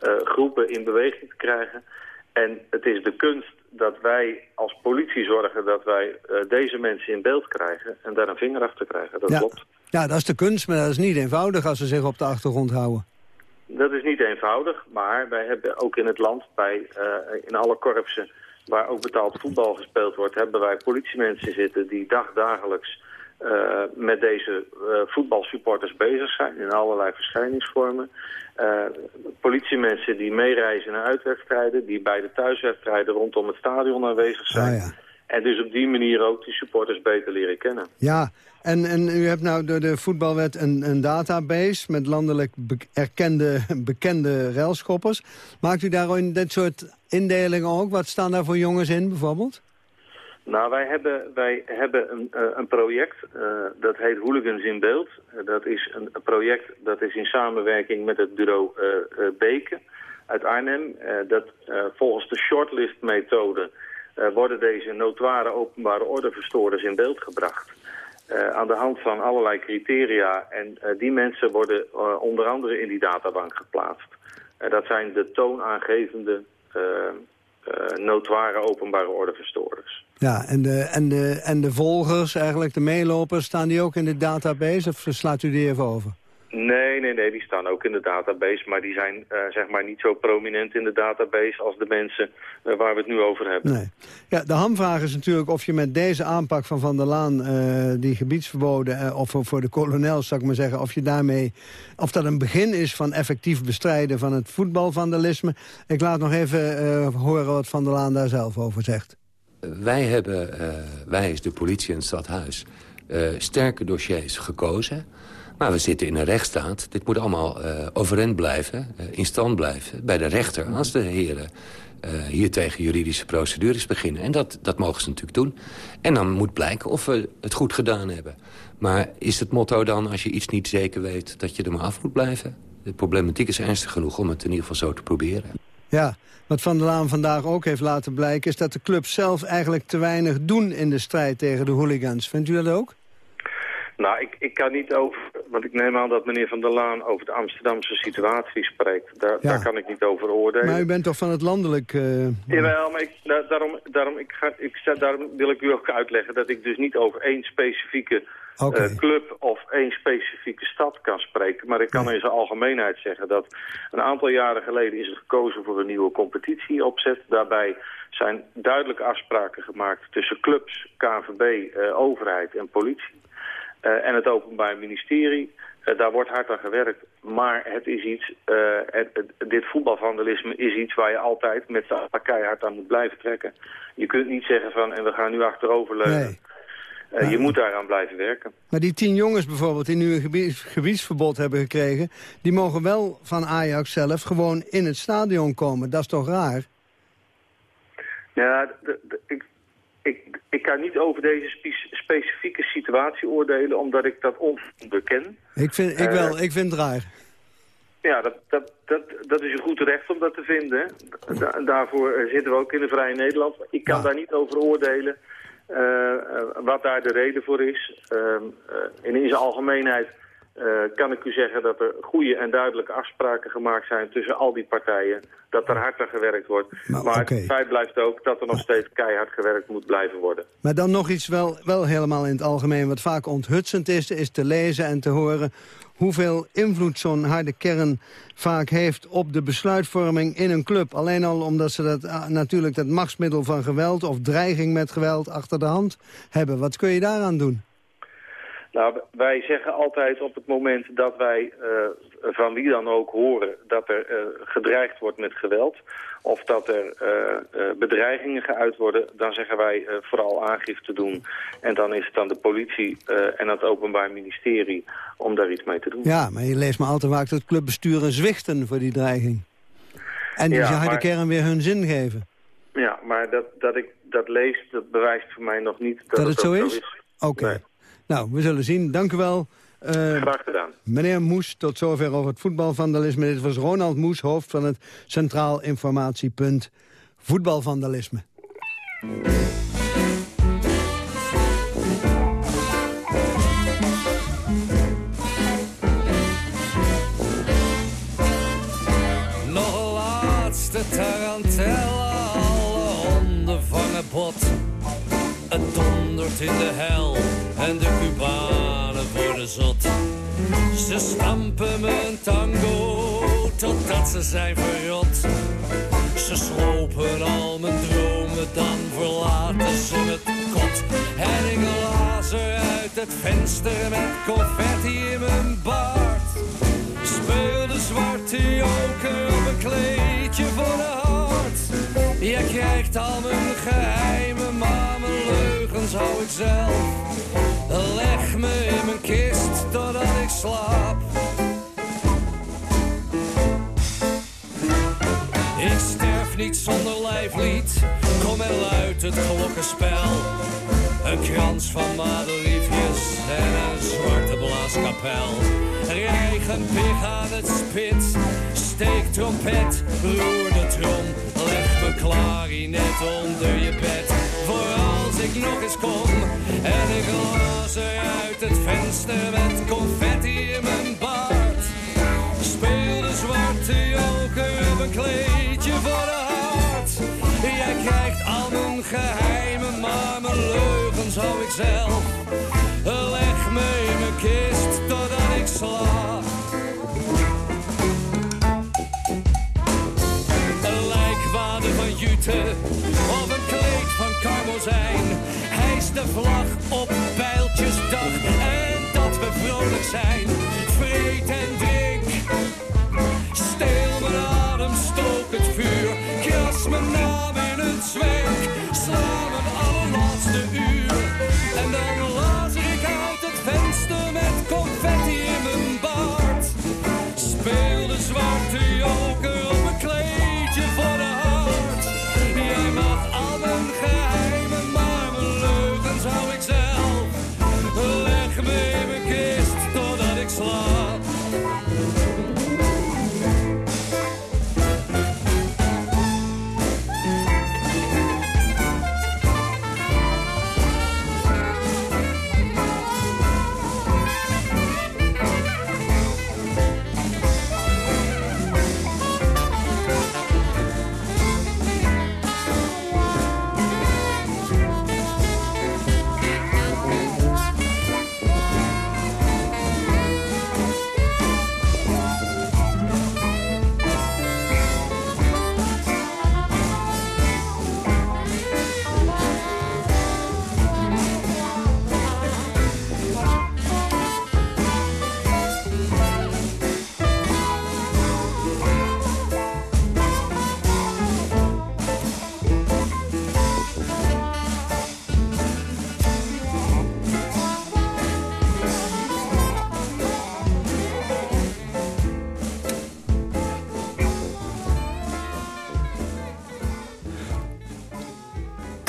uh, groepen in beweging te krijgen... En het is de kunst dat wij als politie zorgen dat wij deze mensen in beeld krijgen... en daar een vinger achter krijgen. Dat ja. klopt. Ja, dat is de kunst, maar dat is niet eenvoudig als ze zich op de achtergrond houden. Dat is niet eenvoudig, maar wij hebben ook in het land, bij, in alle korpsen... waar ook betaald voetbal gespeeld wordt, hebben wij politiemensen zitten... die dagdagelijks uh, met deze uh, voetbalsupporters bezig zijn in allerlei verschijningsvormen. Uh, politiemensen die meereizen naar uitwedstrijden, die bij de thuiswedstrijden rondom het stadion aanwezig zijn. Ah, ja. En dus op die manier ook die supporters beter leren kennen. Ja, en, en u hebt nou door de voetbalwet een, een database... met landelijk be- erkende, bekende railschoppers. Maakt u daar in dit soort indelingen ook? Wat staan daar voor jongens in bijvoorbeeld? Nou, wij hebben, wij hebben een, eh, een project, eh, dat heet Hooligans in Beeld. Eh, dat is een, project dat is in samenwerking met het bureau Beken uit Arnhem. Dat volgens de shortlist-methode worden deze notoire openbare ordeverstoorders in beeld gebracht. Aan de hand van allerlei criteria. En die mensen worden onder andere in die databank geplaatst. Dat zijn de toonaangevende eh, eh, notoire openbare ordeverstoorders. Ja, en de, en, de, en de volgers, eigenlijk de meelopers... staan die ook in de database of slaat u die even over? Nee, nee, nee, die staan ook in de database, maar die zijn eh, zeg maar niet zo prominent in de database als de mensen eh, waar we het nu over hebben. Nee. Ja, de hamvraag is natuurlijk of je met deze aanpak van Van der Laan... eh, die gebiedsverboden, eh, of voor- de kolonels, zou ik maar zeggen... of je daarmee, of dat een begin is van effectief bestrijden van het voetbalvandalisme. Ik laat nog even eh, horen wat Van der Laan daar zelf over zegt. Wij hebben, eh, wij is de politie en het stadhuis, eh, sterke dossiers gekozen. Maar we zitten in een rechtsstaat. Dit moet allemaal eh, overeind blijven, eh, in stand blijven... bij de rechter als de heren eh, hier tegen juridische procedures beginnen. En dat, dat mogen ze natuurlijk doen. En dan moet blijken of we het goed gedaan hebben. Maar is het motto dan, als je iets niet zeker weet... dat je er maar af moet blijven? De problematiek is ernstig genoeg om het in ieder geval zo te proberen. Ja, wat Van der Laan vandaag ook heeft laten blijken... is dat de clubs zelf eigenlijk te weinig doen in de strijd tegen de hooligans. Vindt u dat ook? Nou, ik, ik kan niet over, want ik neem aan dat meneer Van der Laan over de Amsterdamse situatie spreekt. Daar, Ja. daar kan ik niet over oordelen. Maar u bent toch van het landelijk... eh, Jawel, maar ik, daarom, daarom, ik ga, ik, daarom wil ik u ook uitleggen dat ik dus niet over één specifieke eh, club of één specifieke stad kan spreken. Maar ik kan in zijn algemeenheid zeggen dat een aantal jaren geleden is er gekozen voor een nieuwe competitieopzet. Daarbij zijn duidelijke afspraken gemaakt tussen clubs, KNVB, eh, overheid en politie. Eh, en het Openbaar Ministerie. Eh, daar wordt hard aan gewerkt. Maar het is iets, eh, het- het- dit voetbalvandalisme is iets waar je altijd met z'n allen keihard aan moet blijven trekken. Je kunt niet zeggen van, en we gaan nu achteroverleunen. Nee. Je moet daaraan blijven werken. Maar die tien jongens bijvoorbeeld die nu een gebieds- gebiedsverbod hebben gekregen... die mogen wel van Ajax zelf gewoon in het stadion komen. Dat is toch raar? Ja, ik, ik, ik kan niet over deze spe- specifieke situatie oordelen, omdat ik dat onvoldoende ken. Ik vind, ik Eh, wel, ik vind het raar. Ja, dat, dat, dat, dat is een goed recht om dat te vinden. Da- daarvoor eh, zitten we ook in een vrije Nederland. Ik kan daar niet over oordelen eh, wat daar de reden voor is. Eh, in zijn algemeenheid eh, kan ik u zeggen dat er goede en duidelijke afspraken gemaakt zijn tussen al die partijen. Dat er hard aan gewerkt wordt. Maar, het feit blijft ook dat er nog steeds keihard gewerkt moet blijven worden. Maar dan nog iets wel, wel helemaal in het algemeen... wat vaak onthutsend is, is te lezen en te horen... hoeveel invloed zo'n harde kern vaak heeft op de besluitvorming in een club. Alleen al omdat ze dat, ah, natuurlijk dat machtsmiddel van geweld... of dreiging met geweld achter de hand hebben. Wat kun je daaraan doen? Nou, wij zeggen altijd op het moment dat wij eh, van wie dan ook horen dat er eh, gedreigd wordt met geweld of dat er eh, bedreigingen geuit worden, dan zeggen wij vooral aangifte doen. En dan is het aan de politie en het Openbaar Ministerie om daar iets mee te doen. Ja, maar je leest maar al te vaak dat clubbesturen zwichten voor die dreiging. En die Ja, harde maar- kern weer hun zin geven. Ja, maar dat, dat ik dat lees, dat bewijst voor mij nog niet dat, Dat het zo is? Oké. Nou, we zullen zien. Dank u wel. Eh, Graag gedaan. Meneer Moes, tot zover over het voetbalvandalisme. Dit was Ronald Moes, hoofd van het Centraal Informatiepunt Voetbalvandalisme. Nog een laatste tarantella, alle honden vangen bot. Het dondert in de hel en de Cubanen worden zot. Ze stampen mijn tango totdat ze zijn verrot. Ze slopen al mijn dromen, dan verlaten ze het kot. En ik lazer uit het venster met confetti in mijn baard. Speel de zwarte joker op een kleedje voor de hart. Jij krijgt al mijn geheimen, maar mijn leugens hou ik zelf. Leg me in mijn kist totdat ik slaap. Ik sterf niet zonder lijflied, kom en luidt het klokkenspel. Een krans van madeliefjes en een zwarte blaaskapel. Regenpig aan het spit, steek trompet, roer de trom. Leg mijn klarinet onder je bed, ik nog eens kom. En ik las uit het venster met confetti in mijn baard. Speel de zwarte joker op een kleedje voor de hart. Jij krijgt al mijn geheimen, maar mijn leugens hou ik zelf. Leg me in mijn kist totdat ik slaap. Een lijkwade van jute of een kleed van karmozijn. De vlag op pijltjesdag en dat we vrolijk zijn. Vreet en drink, steel mijn adem, stook het vuur. Kras mijn naam in het zwenk,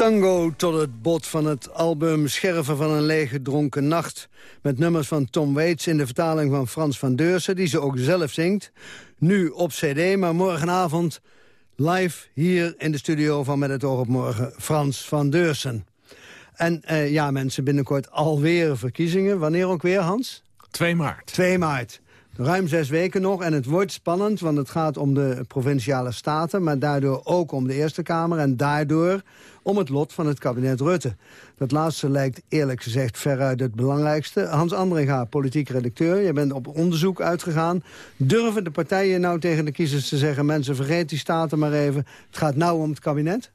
Tango tot het bot van het album Scherven van een leeggedronken nacht... met nummers van Tom Waits in de vertaling van Frans van Deursen... die ze ook zelf zingt. Nu op cd, maar morgenavond live hier in de studio van Met het oog op morgen... Frans van Deursen. En eh, ja, mensen, binnenkort alweer verkiezingen. Wanneer ook weer, Hans? 2 maart. 2 maart. Ruim zes weken nog en het wordt spannend, want het gaat om de provinciale staten... maar daardoor ook om de Eerste Kamer en daardoor om het lot van het kabinet Rutte. Dat laatste lijkt eerlijk gezegd veruit het belangrijkste. Hans Andringa, politiek redacteur, je bent op onderzoek uitgegaan. Durven de partijen nou tegen de kiezers te zeggen... mensen, vergeet die staten maar even, het gaat nou om het kabinet?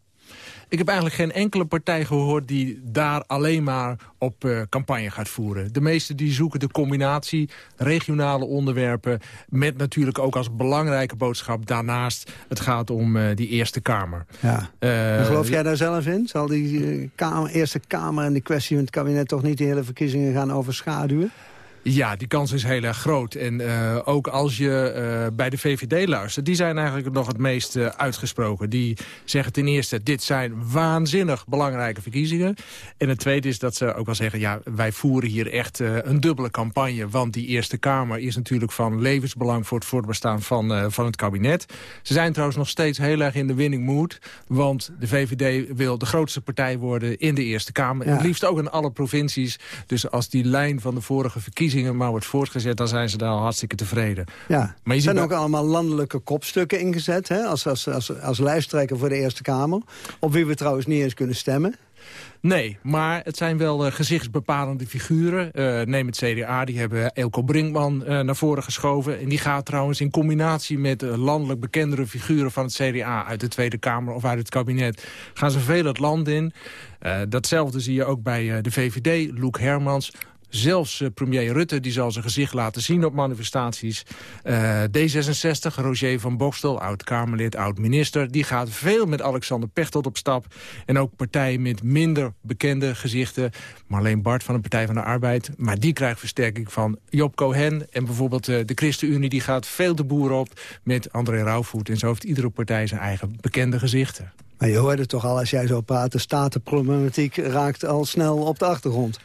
Ik heb eigenlijk geen enkele partij gehoord die daar alleen maar op uh, campagne gaat voeren. De meesten die zoeken de combinatie regionale onderwerpen... met natuurlijk ook als belangrijke boodschap daarnaast... het gaat om uh, die Eerste Kamer. Ja. Uh, geloof jij daar zelf in? Zal die kamer, Eerste Kamer en die kwestie van het kabinet... toch niet de hele verkiezingen gaan overschaduwen? Ja, die kans is heel erg groot. En uh, ook als je uh, bij de VVD luistert, die zijn eigenlijk nog het meest uh, uitgesproken. Die zeggen ten eerste, dit zijn waanzinnig belangrijke verkiezingen. En het tweede is dat ze ook wel zeggen, ja, wij voeren hier echt een dubbele campagne. Want die Eerste Kamer is natuurlijk van levensbelang voor het voortbestaan van, van het kabinet. Ze zijn trouwens nog steeds heel erg in de winning mood. Want de VVD wil de grootste partij worden in de Eerste Kamer. Ja. En het liefst ook in alle provincies. Dus als die lijn van de vorige verkiezingen maar wordt voortgezet... dan zijn ze daar al hartstikke tevreden. Ja, maar er zijn ook allemaal landelijke kopstukken ingezet... Hè? Als, als, als, als lijsttrekker voor de Eerste Kamer. Op wie we trouwens niet eens kunnen stemmen. Nee, maar het zijn wel uh, gezichtsbepalende figuren. Uh, neem het CDA, die hebben Elko Brinkman uh, naar voren geschoven. En die gaat trouwens in combinatie met landelijk bekendere figuren van het CDA... uit de Tweede Kamer of uit het kabinet, gaan ze veel het land in. datzelfde zie je ook bij de VVD, Loek Hermans Zelfs uh, premier Rutte die zal zijn gezicht laten zien op manifestaties. Uh, D66, Roger van Bokstel, oud-Kamerlid, oud-minister... die gaat veel met Alexander Pechtold op stap. En ook partijen met minder bekende gezichten. Marleen Bart van de Partij van de Arbeid. Maar die krijgt versterking van Job Cohen. En bijvoorbeeld uh, de ChristenUnie die gaat veel de boer op... met André Rauwvoet. En zo heeft iedere partij zijn eigen bekende gezichten. Maar je hoorde toch al, als jij zo praat... de statenproblematiek raakt al snel op de achtergrond.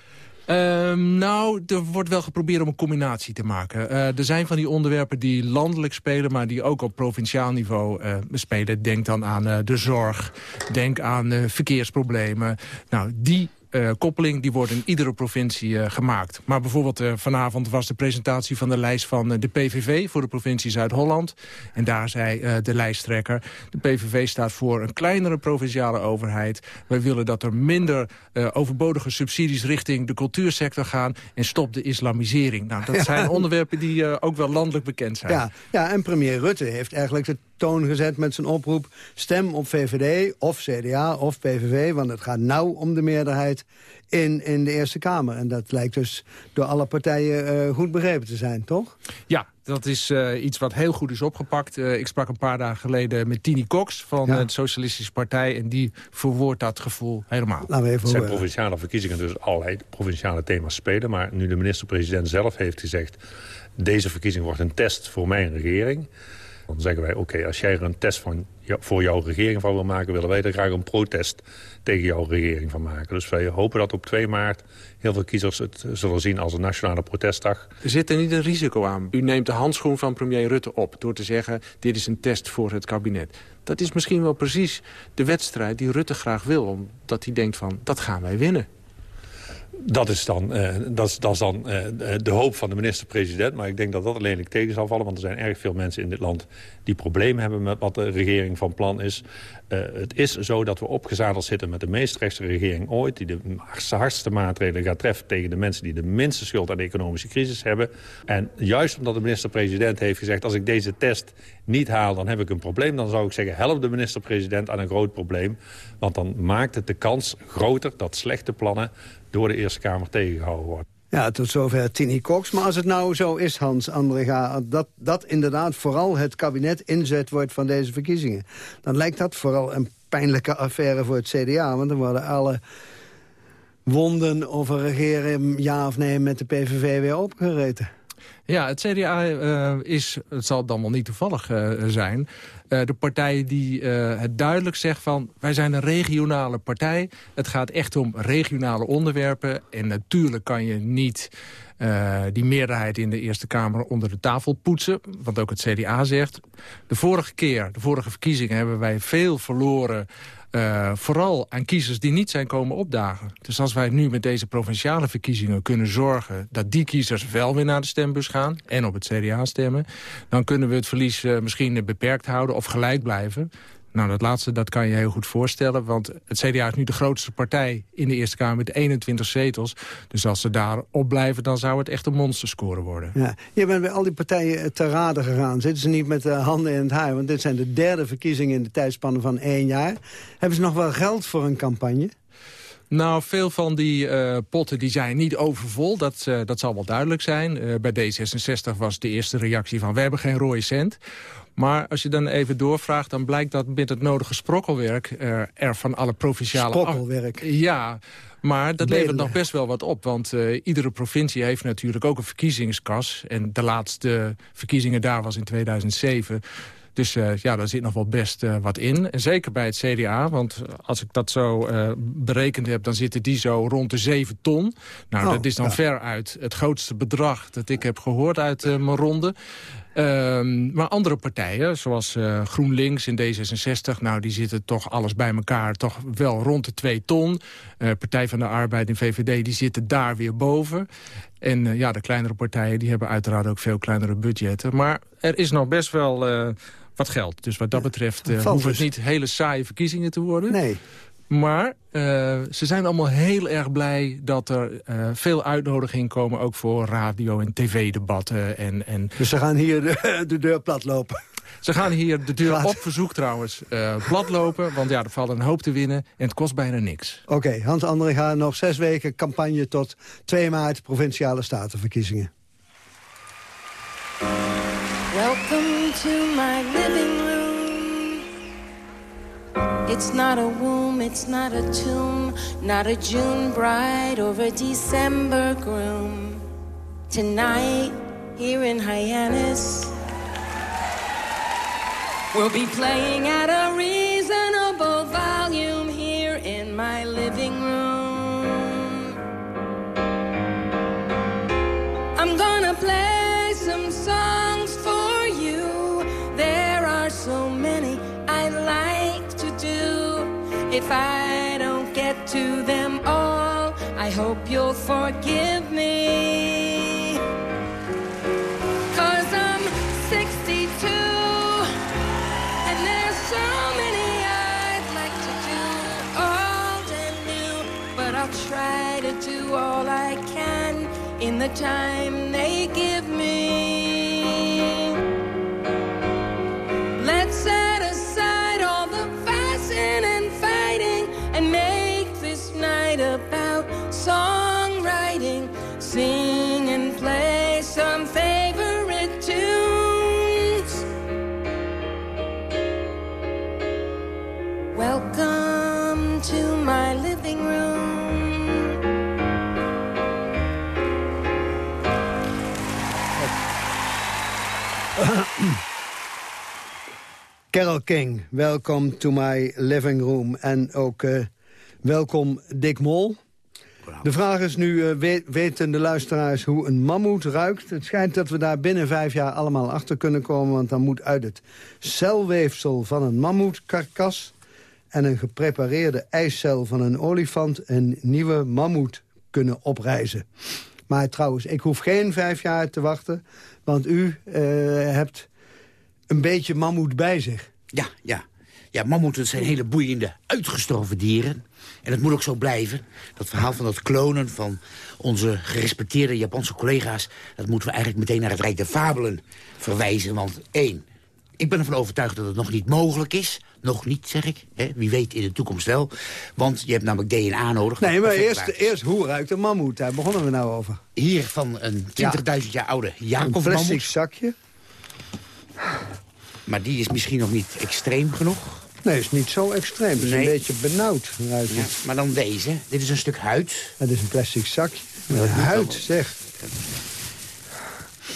Um, nou, er wordt wel geprobeerd om een combinatie te maken. Uh, er zijn van die onderwerpen die landelijk spelen... maar die ook op provinciaal niveau uh, spelen. Denk dan aan uh, de zorg, denk aan verkeersproblemen. Nou, die uh, koppeling die wordt in iedere provincie uh, gemaakt. Maar bijvoorbeeld uh, vanavond was de presentatie van de lijst van de PVV... voor de provincie Zuid-Holland. En daar zei de lijsttrekker... de PVV staat voor een kleinere provinciale overheid. Wij willen dat er minder overbodige subsidies richting de cultuursector gaan... en stop de islamisering. Nou, dat zijn onderwerpen die ook wel landelijk bekend zijn. Ja, ja, en premier Rutte heeft eigenlijk de toon gezet met zijn oproep... stem op VVD of CDA of PVV, want het gaat nou om de meerderheid in, in de Eerste Kamer. En dat lijkt dus door alle partijen uh, goed begrepen te zijn, toch? Ja, dat is uh, iets wat heel goed is opgepakt. Uh, ik sprak een paar dagen geleden met Tini Cox van ja. de Socialistische Partij... en die verwoordt dat gevoel helemaal. Laten we even Het zijn provinciale verkiezingen, dus allerlei provinciale thema's spelen. Maar nu de minister-president zelf heeft gezegd... deze verkiezing wordt een test voor mijn regering... Dan zeggen wij, oké, als jij er een test van, voor jouw regering van wil maken... willen wij er graag een protest tegen jouw regering van maken. Dus wij hopen dat op 2 maart heel veel kiezers het zullen zien als een nationale protestdag. Er zit er niet een risico aan. U neemt de handschoen van premier Rutte op door te zeggen... dit is een test voor het kabinet. Dat is misschien wel precies de wedstrijd die Rutte graag wil. Omdat hij denkt van, dat gaan wij winnen. Dat is dan, uh, dat is, dat is dan uh, de hoop van de minister-president. Maar ik denk dat dat alleenlijk tegen zal vallen. Want er zijn erg veel mensen in dit land die problemen hebben met wat de regering van plan is. Uh, het is zo dat we opgezadeld zitten met de meest rechtse regering ooit... die de hardste maatregelen gaat treffen tegen de mensen... die de minste schuld aan de economische crisis hebben. En juist omdat de minister-president heeft gezegd... als ik deze test niet haal, dan heb ik een probleem. Dan zou ik zeggen, help de minister-president aan een groot probleem. Want dan maakt het de kans groter dat slechte plannen... door de Eerste Kamer tegengehouden worden. Ja, tot zover Tini Cox. Maar als het nou zo is, Hans Andrega... dat, dat inderdaad vooral het kabinet inzet wordt van deze verkiezingen... dan lijkt dat vooral een pijnlijke affaire voor het CDA. Want dan worden alle wonden over regeren ja of nee met de PVV weer opgereten. Ja, het CDA uh, is, het zal dan wel niet toevallig uh, zijn... Uh, de partij die het duidelijk zegt van... wij zijn een regionale partij. Het gaat echt om regionale onderwerpen. En natuurlijk kan je niet... Die meerderheid in de Eerste Kamer onder de tafel poetsen. Wat ook het CDA zegt. De vorige keer, de vorige verkiezingen, hebben wij veel verloren... Uh, vooral aan kiezers die niet zijn komen opdagen. Dus als wij nu met deze provinciale verkiezingen kunnen zorgen... dat die kiezers wel weer naar de stembus gaan en op het CDA stemmen... dan kunnen we het verlies uh, misschien beperkt houden of gelijk blijven. Nou, dat laatste dat kan je heel goed voorstellen. Want het CDA is nu de grootste partij in de Eerste Kamer met 21 zetels. Dus als ze daar op blijven, dan zou het echt een monsterscore worden. Ja. Je bent bij al die partijen te raden gegaan. Zitten ze niet met de handen in het haar? Want dit zijn de derde verkiezingen in de tijdspanne van één jaar. Hebben ze nog wel geld voor een campagne? Nou, veel van die uh, potten die zijn niet overvol. Dat, uh, dat zal wel duidelijk zijn. Uh, bij D66 was de eerste reactie van... we hebben geen rode cent. Maar als je dan even doorvraagt, dan blijkt dat met het nodige sprokkelwerk... er van alle provinciale... Sprokkelwerk? Ja, maar dat levert nog best wel wat op. Want uh, iedere provincie heeft natuurlijk ook een verkiezingskas. En de laatste verkiezingen daar was in 2007... Dus uh, ja, daar zit nog wel best uh, wat in. En zeker bij het CDA, want als ik dat zo uh, berekend heb... dan zitten die zo rond de 7 ton. Nou, oh, dat is dan ja. ver uit het grootste bedrag dat ik heb gehoord uit mijn ronde. Um, maar andere partijen, zoals uh, GroenLinks en D66... nou, die zitten toch alles bij elkaar toch wel rond de 2 ton. Uh, Partij van de Arbeid en VVD die zitten daar weer boven. En uh, ja, de kleinere partijen die hebben uiteraard ook veel kleinere budgetten. Maar er is nog best wel wat geld. Dus wat dat betreft hoeven het niet hele saaie verkiezingen te worden. Nee. Maar uh, ze zijn allemaal heel erg blij dat er uh, veel uitnodigingen komen... ook voor radio- en tv-debatten. En, en... Dus ze gaan hier de, de deur plat lopen? Ze gaan hier de deur op verzoek trouwens uh, platlopen. Want ja, er valt een hoop te winnen en het kost bijna niks. Oké, Hans Andringa, nog zes weken campagne tot 2 maart provinciale statenverkiezingen. Welcome to my living. It's not a womb, it's not a tomb, not a June bride or a December groom. Tonight, here in Hyannis, we'll be playing at a reasonable If I don't get to them all, I hope you'll forgive me. Cause I'm 62 and there's so many I'd like to do old and new, but I'll try to do all I can in the time they give Carol King, welkom to my living room. En ook eh, welkom Dick Mol. De vraag is nu, eh, we- weten de luisteraars hoe een mammoet ruikt? Het schijnt dat we daar binnen vijf jaar allemaal achter kunnen komen... want dan moet uit het celweefsel van een mammoetkarkas... en een geprepareerde ijscel van een olifant... een nieuwe mammoet kunnen oprijzen. Maar trouwens, ik hoef geen vijf jaar te wachten... want u eh, hebt een beetje mammoet bij zich. Ja, ja. Ja, mammoeten zijn hele boeiende, uitgestorven dieren. En het moet ook zo blijven. Dat verhaal van dat klonen van onze gerespecteerde Japanse collega's... dat moeten we eigenlijk meteen naar het Rijk der Fabelen verwijzen. Want één, ik ben ervan overtuigd dat het nog niet mogelijk is. Nog niet, zeg ik. Hè? Wie weet in de toekomst wel. Want je hebt namelijk DNA nodig. Nee, maar eerst, eerst hoe ruikt een mammoet? Daar begonnen we nou over. Hier van een 20.000 jaar oude Een Jacob plastic zakje. Maar die is misschien nog niet extreem genoeg. Nee, is niet zo extreem. Het is Nee. een beetje benauwd. Ja, maar dan deze. Dit is een stuk huid. Het is een plastic zakje. huid, zeg.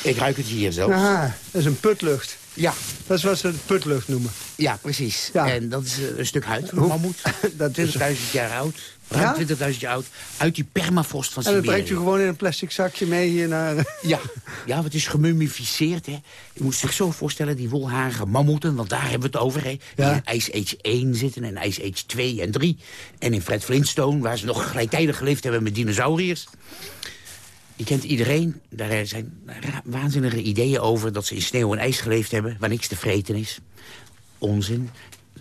Ik ruik het hier zelfs. Aha, dat is een putlucht. Ja. Dat is wat ze putlucht noemen. Ja, precies. Ja. En dat is eh, een stuk huid van mammoet. Dat is- 20.000 jaar oud. Ruim Ja? 20.000 jaar oud. Uit die permafrost van En dat Siberië. brengt u gewoon in een plastic zakje mee hier naar... Ja, ja, want het is gemummificeerd. Hè. Je moet zich zo voorstellen, die wolharige mammoeten... want daar hebben we het over, hè. Die Ja. in Ice Age 1 zitten en Ice Age 2 en 3. En in Fred Flintstone, waar ze nog gelijktijdig geleefd hebben met dinosauriërs. Je kent iedereen. Daar zijn waanzinnige ideeën over... dat ze in sneeuw en ijs geleefd hebben, waar niks te vreten is. Onzin.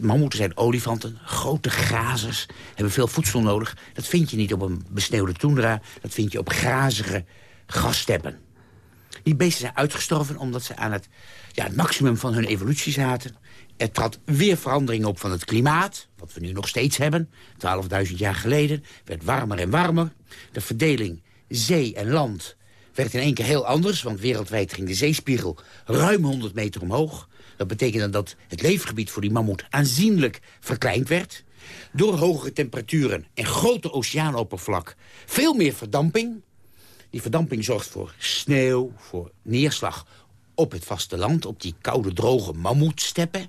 Mammoeten zijn olifanten, grote grazers, hebben veel voedsel nodig. Dat vind je niet op een besneeuwde toendra, dat vind je op grazige grassteppen. Die beesten zijn uitgestorven omdat ze aan het, ja, het maximum van hun evolutie zaten. Er trad weer verandering op van het klimaat, wat we nu nog steeds hebben. 12.000 jaar geleden werd warmer en warmer. De verdeling zee en land werd in één keer heel anders... want wereldwijd ging de zeespiegel ruim 100 meter omhoog. Dat betekende dat het leefgebied voor die mammoet aanzienlijk verkleind werd. Door hogere temperaturen en grote oceaanoppervlak veel meer verdamping. Die verdamping zorgt voor sneeuw, voor neerslag op het vasteland... op die koude, droge mammoetsteppen.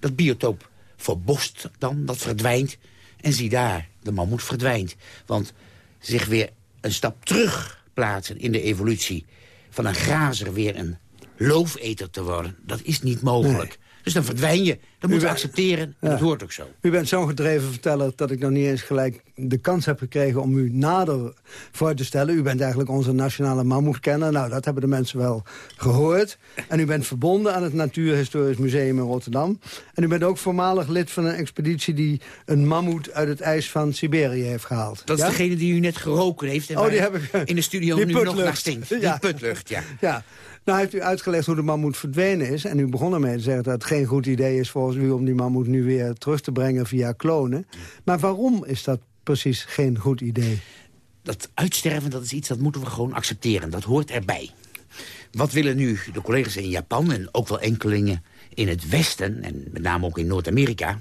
Dat biotoop verbost dan, dat verdwijnt. En zie daar, de mammoet verdwijnt. Want zich weer een stap terug plaatsen in de evolutie... van een grazer weer een loofeter te worden, dat is niet mogelijk. Dus dan verdwijn je. Dat moeten we accepteren. Ja. dat hoort ook zo. U bent zo'n gedreven verteller dat ik nog niet eens gelijk de kans heb gekregen om u nader voor te stellen. U bent eigenlijk onze nationale mammoetkenner. Nou, dat hebben de mensen wel gehoord. En u bent verbonden aan het Natuurhistorisch Museum in Rotterdam. En u bent ook voormalig lid van een expeditie die een mammoet uit het ijs van Siberië heeft gehaald. Dat is degene die u net geroken heeft. En Oh, die heb ik- in de studio die nu nog naar stinkt. Die Ja. putlucht, ja. Ja, Nou heeft u uitgelegd hoe de mammoet verdwenen is. En u begon ermee te zeggen dat het geen goed idee is volgens u... om die mammoet nu weer terug te brengen via klonen. Maar waarom is dat precies geen goed idee? Dat uitsterven, dat is iets dat moeten we gewoon accepteren. Dat hoort erbij. Wat willen nu de collega's in Japan en ook wel enkelingen in het Westen... en met name ook in Noord-Amerika...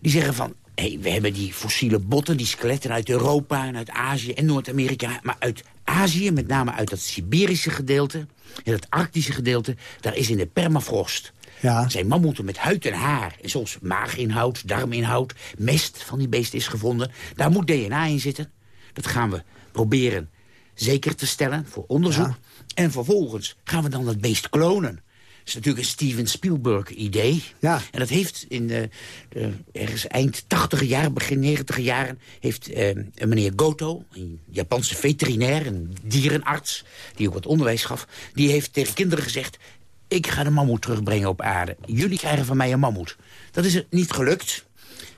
die zeggen van, hé, we hebben die fossiele botten, die skeletten uit Europa... en uit Azië en Noord-Amerika, maar uit Azië, met name uit dat Siberische gedeelte... en het Arctische gedeelte, daar is in de permafrost... Ja. zijn mammoeten met huid en haar. En soms maaginhoud, darminhoud, mest van die beesten is gevonden. Daar moet DNA in zitten. Dat gaan we proberen zeker te stellen voor onderzoek. En vervolgens gaan we dan dat beest klonen. Is natuurlijk een Steven Spielberg-idee. Ja. En dat heeft in de, de, ergens eind 80 jaar, begin 90 jaren... heeft eh, een meneer Goto, een Japanse veterinair, een dierenarts... die ook wat onderwijs gaf, die heeft tegen kinderen gezegd... ik ga de mammoet terugbrengen op aarde. Jullie krijgen van mij een mammoet. Dat is het niet gelukt.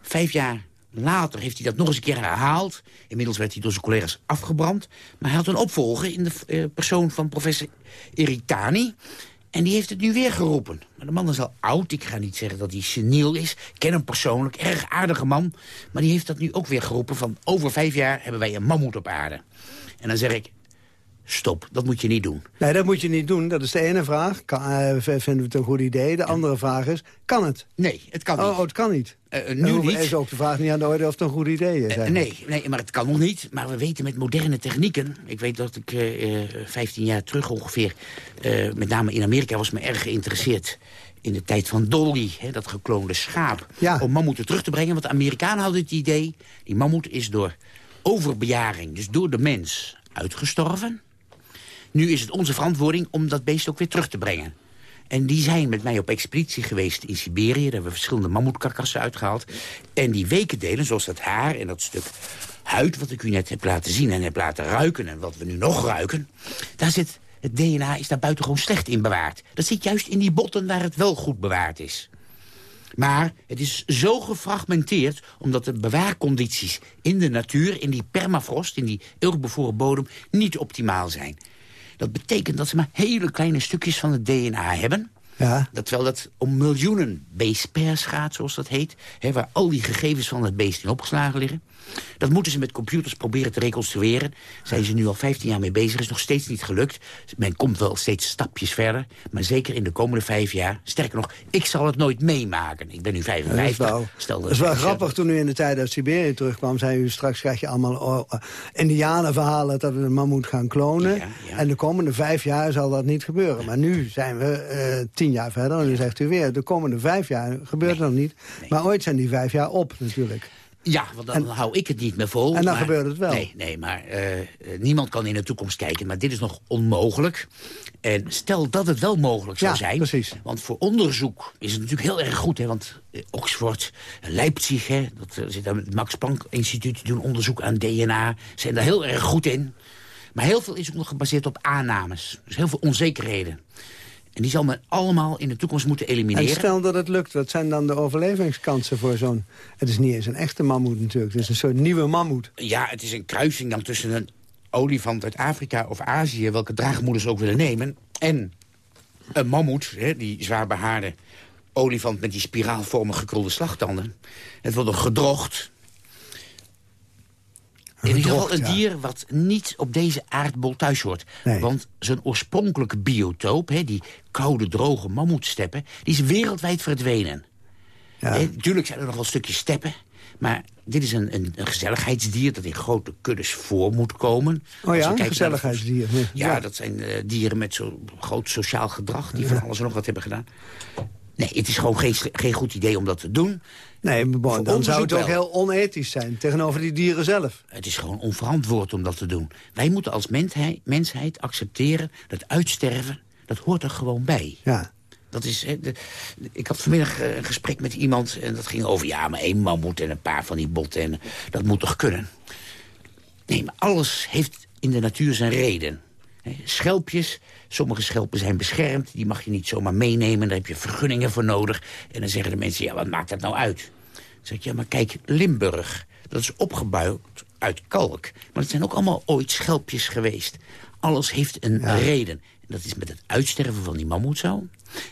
Vijf jaar later heeft hij dat nog eens een keer herhaald. Inmiddels werd hij door zijn collega's afgebrand. Maar hij had een opvolger in de eh, persoon van professor Eritani... En die heeft het nu weer geroepen. Maar de man is al oud. Ik ga niet zeggen dat hij seniel is. Ik ken hem persoonlijk. Erg aardige man. Maar die heeft dat nu ook weer geroepen van... over vijf jaar hebben wij een mammoet op aarde. En dan zeg ik... Stop, dat moet je niet doen. Nee, dat moet je niet doen. Dat is de ene vraag. Kan, eh, vinden we het een goed idee? De andere vraag is, kan het? Nee, het kan niet. Oh, oh, het kan niet. En nu niet. is ook de vraag niet aan de orde of het een goed idee is. Nee, nee, maar het kan nog niet. Maar we weten met moderne technieken... Ik weet dat ik eh, eh, 15 jaar terug ongeveer... met name in Amerika was me erg geïnteresseerd... in de tijd van Dolly, hè, dat gekloonde schaap... om mammoeten terug te brengen. Want de Amerikanen hadden het idee... die mammoet is door overbejaring, dus door de mens, uitgestorven. Nu is het onze verantwoording om dat beest ook weer terug te brengen. En die zijn met mij op expeditie geweest in Siberië. Daar hebben we verschillende mammoetkarkassen uitgehaald. En die wekendelen, zoals dat haar en dat stuk huid... wat ik u net heb laten zien en heb laten ruiken... en wat we nu nog ruiken... daar zit het DNA is daar buitengewoon slecht in bewaard. Dat zit juist in die botten waar het wel goed bewaard is. Maar het is zo gefragmenteerd omdat de bewaarcondities in de natuur... in die permafrost, in die eeuwbevroren bodem, niet optimaal zijn. Dat betekent dat ze maar hele kleine stukjes van het DNA hebben... Ja. Dat terwijl dat om miljoenen pairs gaat, zoals dat heet... Hè, waar al die gegevens van het beest in opgeslagen liggen. Dat moeten ze met computers proberen te reconstrueren. Zijn ze nu al 15 jaar mee bezig, is nog steeds niet gelukt. Men komt wel steeds stapjes verder. Maar zeker in de komende vijf jaar, sterker nog... ik zal het nooit meemaken. Ik ben nu Dat is 55. wel, Stel dat is wel grappig toen u in de tijd uit Siberië terugkwam. Zei u straks krijg je allemaal oh, uh, indianenverhalen dat we een mammoet gaan klonen. En de komende vijf jaar zal dat niet gebeuren. Maar nu zijn we eh, tien jaar verder en nu zegt u weer... de komende vijf jaar gebeurt het nog niet. Maar ooit zijn die vijf jaar op natuurlijk. Ja, want dan hou ik het niet meer vol. En dan maar- gebeurt het wel. Nee, nee maar eh, niemand kan in de toekomst kijken. Maar dit is nog onmogelijk. En stel dat het wel mogelijk zou Ja, zijn. precies. Want voor onderzoek is het natuurlijk heel erg goed. Hè, want eh, Oxford, Leipzig, hè, dat eh, zit aan het Max Planck Instituut... die doen onderzoek aan DNA, zijn daar heel erg goed in. Maar heel veel is ook nog gebaseerd op aannames. Dus heel veel onzekerheden. En die zal men allemaal in de toekomst moeten En elimineren. stel dat het lukt, wat zijn dan de overlevingskansen voor zo'n... Het is niet eens een echte mammoet natuurlijk, het is een soort nieuwe mammoet. Ja, het is een kruising dan tussen een olifant uit Afrika of Azië... welke draagmoeders ook willen nemen... en een mammoet, hè, die zwaar behaarde olifant... met die spiraalvormig gekrulde slagtanden. Het wordt een gedrocht. In ieder geval een dier wat niet op deze aardbol thuis hoort. Nee. Want zijn oorspronkelijke biotoop, hè, die koude, droge mammoetsteppen... die is wereldwijd verdwenen. Ja. Tuurlijk zijn er nog wel stukjes steppen. Maar dit is een, een, een gezelligheidsdier dat in grote kuddes voor moet komen. Oh ja, een gezelligheidsdier. Ja, dat zijn eh, dieren met zo'n groot sociaal gedrag... die van alles en nog wat hebben gedaan. Nee, het is gewoon geen, geen goed idee om dat te doen. Nee, maar dan zou het onderzoek ook heel onethisch zijn tegenover die dieren zelf. Het is gewoon onverantwoord om dat te doen. Wij moeten als mensheid, mensheid accepteren dat uitsterven... dat hoort er gewoon bij. Ja. Dat is, de- ik had vanmiddag eh, een gesprek met iemand en dat ging over... ja, maar één mammoet en een paar van die botten, en, dat moet toch kunnen? Nee, maar alles heeft in de natuur zijn reden. Schelpjes, sommige schelpen zijn beschermd... die mag je niet zomaar meenemen, daar heb je vergunningen voor nodig. En dan zeggen de mensen, ja, wat maakt dat nou uit? Dan zeg ik, ja, maar kijk, Limburg, dat is opgebouwd uit kalk. Maar het zijn ook allemaal ooit schelpjes geweest. Alles heeft een reden. En dat is met het uitsterven van die mammoet zo.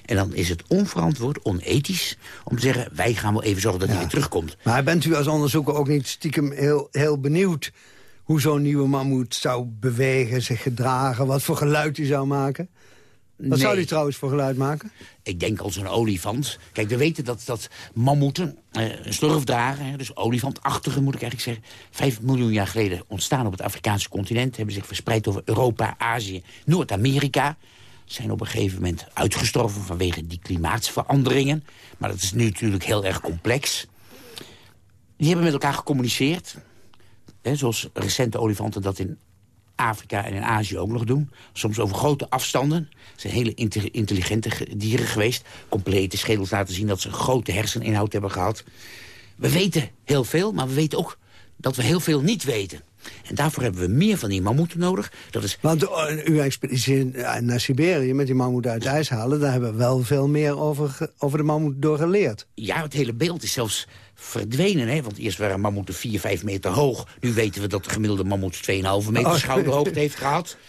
En dan is het onverantwoord, onethisch... om te zeggen, wij gaan wel even zorgen dat hij weer terugkomt. Maar bent u als onderzoeker ook niet stiekem heel, heel benieuwd... hoe zo'n nieuwe mammoet zou bewegen, zich gedragen... wat voor geluid hij zou maken? Wat zou hij trouwens voor geluid maken? Ik denk als een olifant. Kijk, we weten dat, dat mammoeten eh, een slurf dragen. Hè, dus olifantachtige, moet ik eigenlijk zeggen. Vijf miljoen jaar geleden ontstaan op het Afrikaanse continent. Hebben zich verspreid over Europa, Azië, Noord-Amerika. Zijn op een gegeven moment uitgestorven vanwege die klimaatsveranderingen. Maar dat is nu natuurlijk heel erg complex. Die hebben met elkaar gecommuniceerd. Zoals recente olifanten dat in Afrika en in Azië ook nog doen. Soms over grote afstanden. Het zijn hele inte- intelligente ge- dieren geweest. Complete schedels laten zien dat ze grote herseninhoud hebben gehad. We weten heel veel, maar we weten ook dat we heel veel niet weten. En daarvoor hebben we meer van die mammoeten nodig. Dat is... Want uh, uw expeditie eh, naar Siberië met die mammoet uit het ijs halen... daar hebben we wel veel meer over, over de mammoet door geleerd. Ja, het hele beeld is zelfs verdwenen. Hè? Want eerst waren mammoeten 4, 5 meter hoog. Nu weten we dat de gemiddelde mammoet 2,5 meter Oh. schouderhoogte heeft gehad.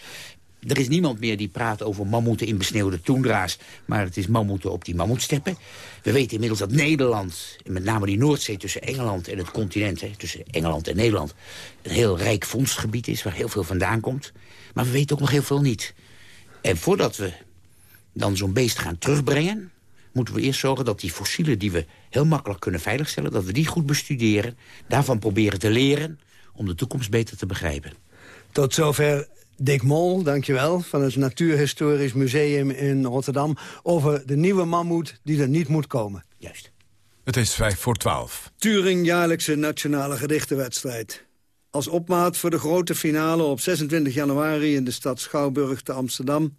Er is niemand meer die praat over mammoeten in besneeuwde toendra's. Maar het is mammoeten op die mammoetsteppen. We weten inmiddels dat Nederland, met name die Noordzee tussen Engeland en het continent... Hè, tussen Engeland en Nederland, een heel rijk vondstgebied is... waar heel veel vandaan komt. Maar we weten ook nog heel veel niet. En voordat we dan zo'n beest gaan terugbrengen... moeten we eerst zorgen dat die fossielen die we heel makkelijk kunnen veiligstellen... dat we die goed bestuderen, daarvan proberen te leren... om de toekomst beter te begrijpen. Tot zover Dick Mol, dankjewel, van het Natuurhistorisch Museum in Rotterdam... over de nieuwe mammoet die er niet moet komen. Juist. Het is vijf voor twaalf. Turing jaarlijkse nationale gedichtenwedstrijd. Als opmaat voor de grote finale op 26 januari in de stad Schouwburg te Amsterdam.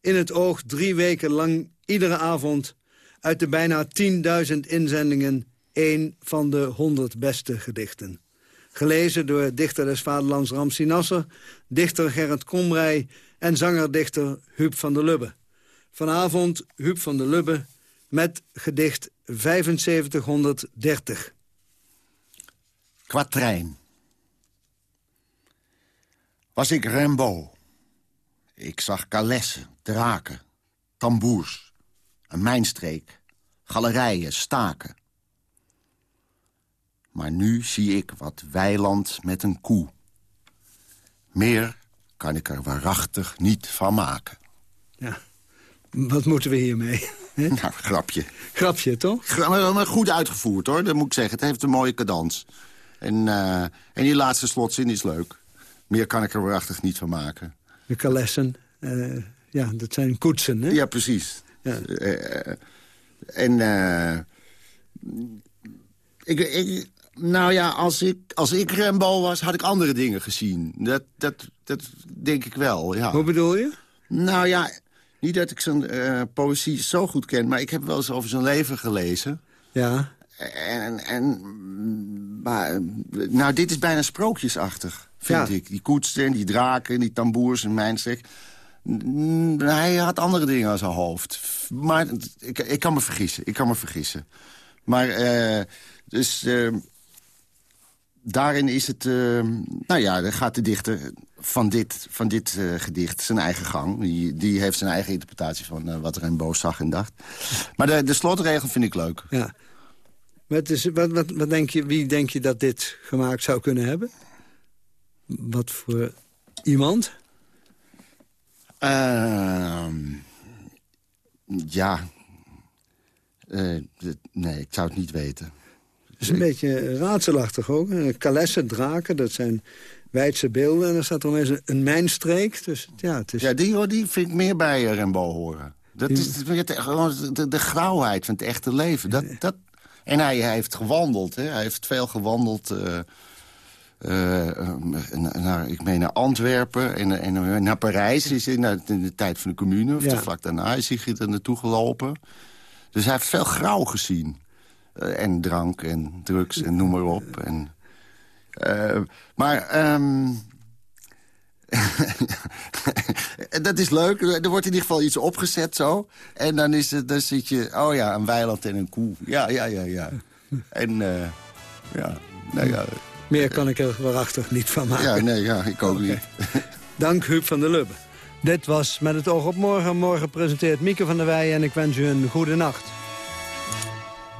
In het oog drie weken lang iedere avond uit de bijna 10.000 inzendingen één van de 100 beste gedichten. Gelezen door dichter des vaderlands Ramsi Nasser, dichter Gerrit Komrij en zanger-dichter Huub van der Lubbe. Vanavond Huub van der Lubbe met gedicht 7530. Quatrijn. Was ik Rambo. Ik zag kalessen, draken, tamboers, een mijnstreek, galerijen, staken. Maar nu zie ik wat weiland met een koe. Meer kan ik er waarachtig niet van maken. Ja, wat moeten we hiermee? Nou, grapje. Grapje, toch? Gra- maar, goed uitgevoerd, hoor. Dat moet ik zeggen. Het heeft een mooie cadans. En, eh, en die laatste slotzin is leuk. Meer kan ik er waarachtig niet van maken. De kalessen, eh, ja, dat zijn koetsen, hè? Ja, precies. Eh, en ik, ik, nou ja, als ik, als ik Rambo was, had ik andere dingen gezien. Dat, dat, dat denk ik wel, ja. Hoe bedoel je? Nou ja, niet dat ik zijn eh, poëzie zo goed ken... maar ik heb wel eens over zijn leven gelezen. Ja. En, en maar, nou, dit is bijna sprookjesachtig, vind Ja. ik. Die koetsen, en die draken, en die tamboers en mijnstek. Hij had andere dingen aan zijn hoofd. Maar ik, ik kan me vergissen, ik kan me vergissen. Maar, eh, dus... eh, daarin is het... eh, nou ja, dan gaat de dichter van dit, van dit eh, gedicht zijn eigen gang. Die, die heeft zijn eigen interpretatie van eh, wat er in Boos zag en dacht. Maar de, de slotregel vind ik leuk. Ja. Wat is, wat, wat, wat denk je, wie denk je dat dit gemaakt zou kunnen hebben? Wat voor iemand? Ehm, ja. Eh, nee, ik zou het niet weten. Het is een beetje raadselachtig ook. Kalessen, draken, dat zijn wijdse beelden. En er staat er ineens een, mijnstreek. Dus ja, het is... Ja, die, die vind ik meer bij Rambo horen. Dat is gewoon de, de grauwheid van het echte leven. Dat, dat, en hij, hij heeft gewandeld. Hè. Hij heeft veel gewandeld. eh, eh, naar, ik meen naar Antwerpen en, en naar Parijs. Is in, de- in de tijd van de commune. Of Ja. toch vlak daarna is hij er naartoe gelopen. Dus hij heeft veel grauw gezien. Eh, en drank en drugs en noem maar op. En, eh, maar... ehm, dat is leuk. Er wordt in ieder geval iets opgezet zo. En dan, is het, dan zit je... Oh ja, een weiland en een koe. Ja, ja, ja, ja. En eh, ja, nou ja. Meer kan ik er waarachtig niet van maken. Ja, nee, ja, ik ook niet. Dank Huub van der Lubbe. Dit was Met het oog op morgen. Morgen presenteert Mieke van der Weijen en ik wens u een goede nacht.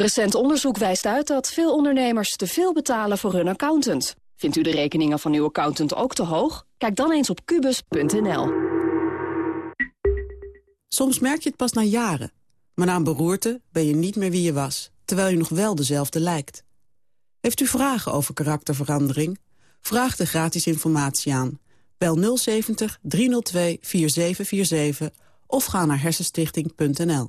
Recent onderzoek wijst uit dat veel ondernemers te veel betalen voor hun accountant. Vindt u de rekeningen van uw accountant ook te hoog? Kijk dan eens op kubus.nl. Soms merk je het pas na jaren. Maar na een beroerte ben je niet meer wie je was, terwijl je nog wel dezelfde lijkt. Heeft u vragen over karakterverandering? Vraag de gratis informatie aan. Bel 070 302 4747 of ga naar hersenstichting.nl.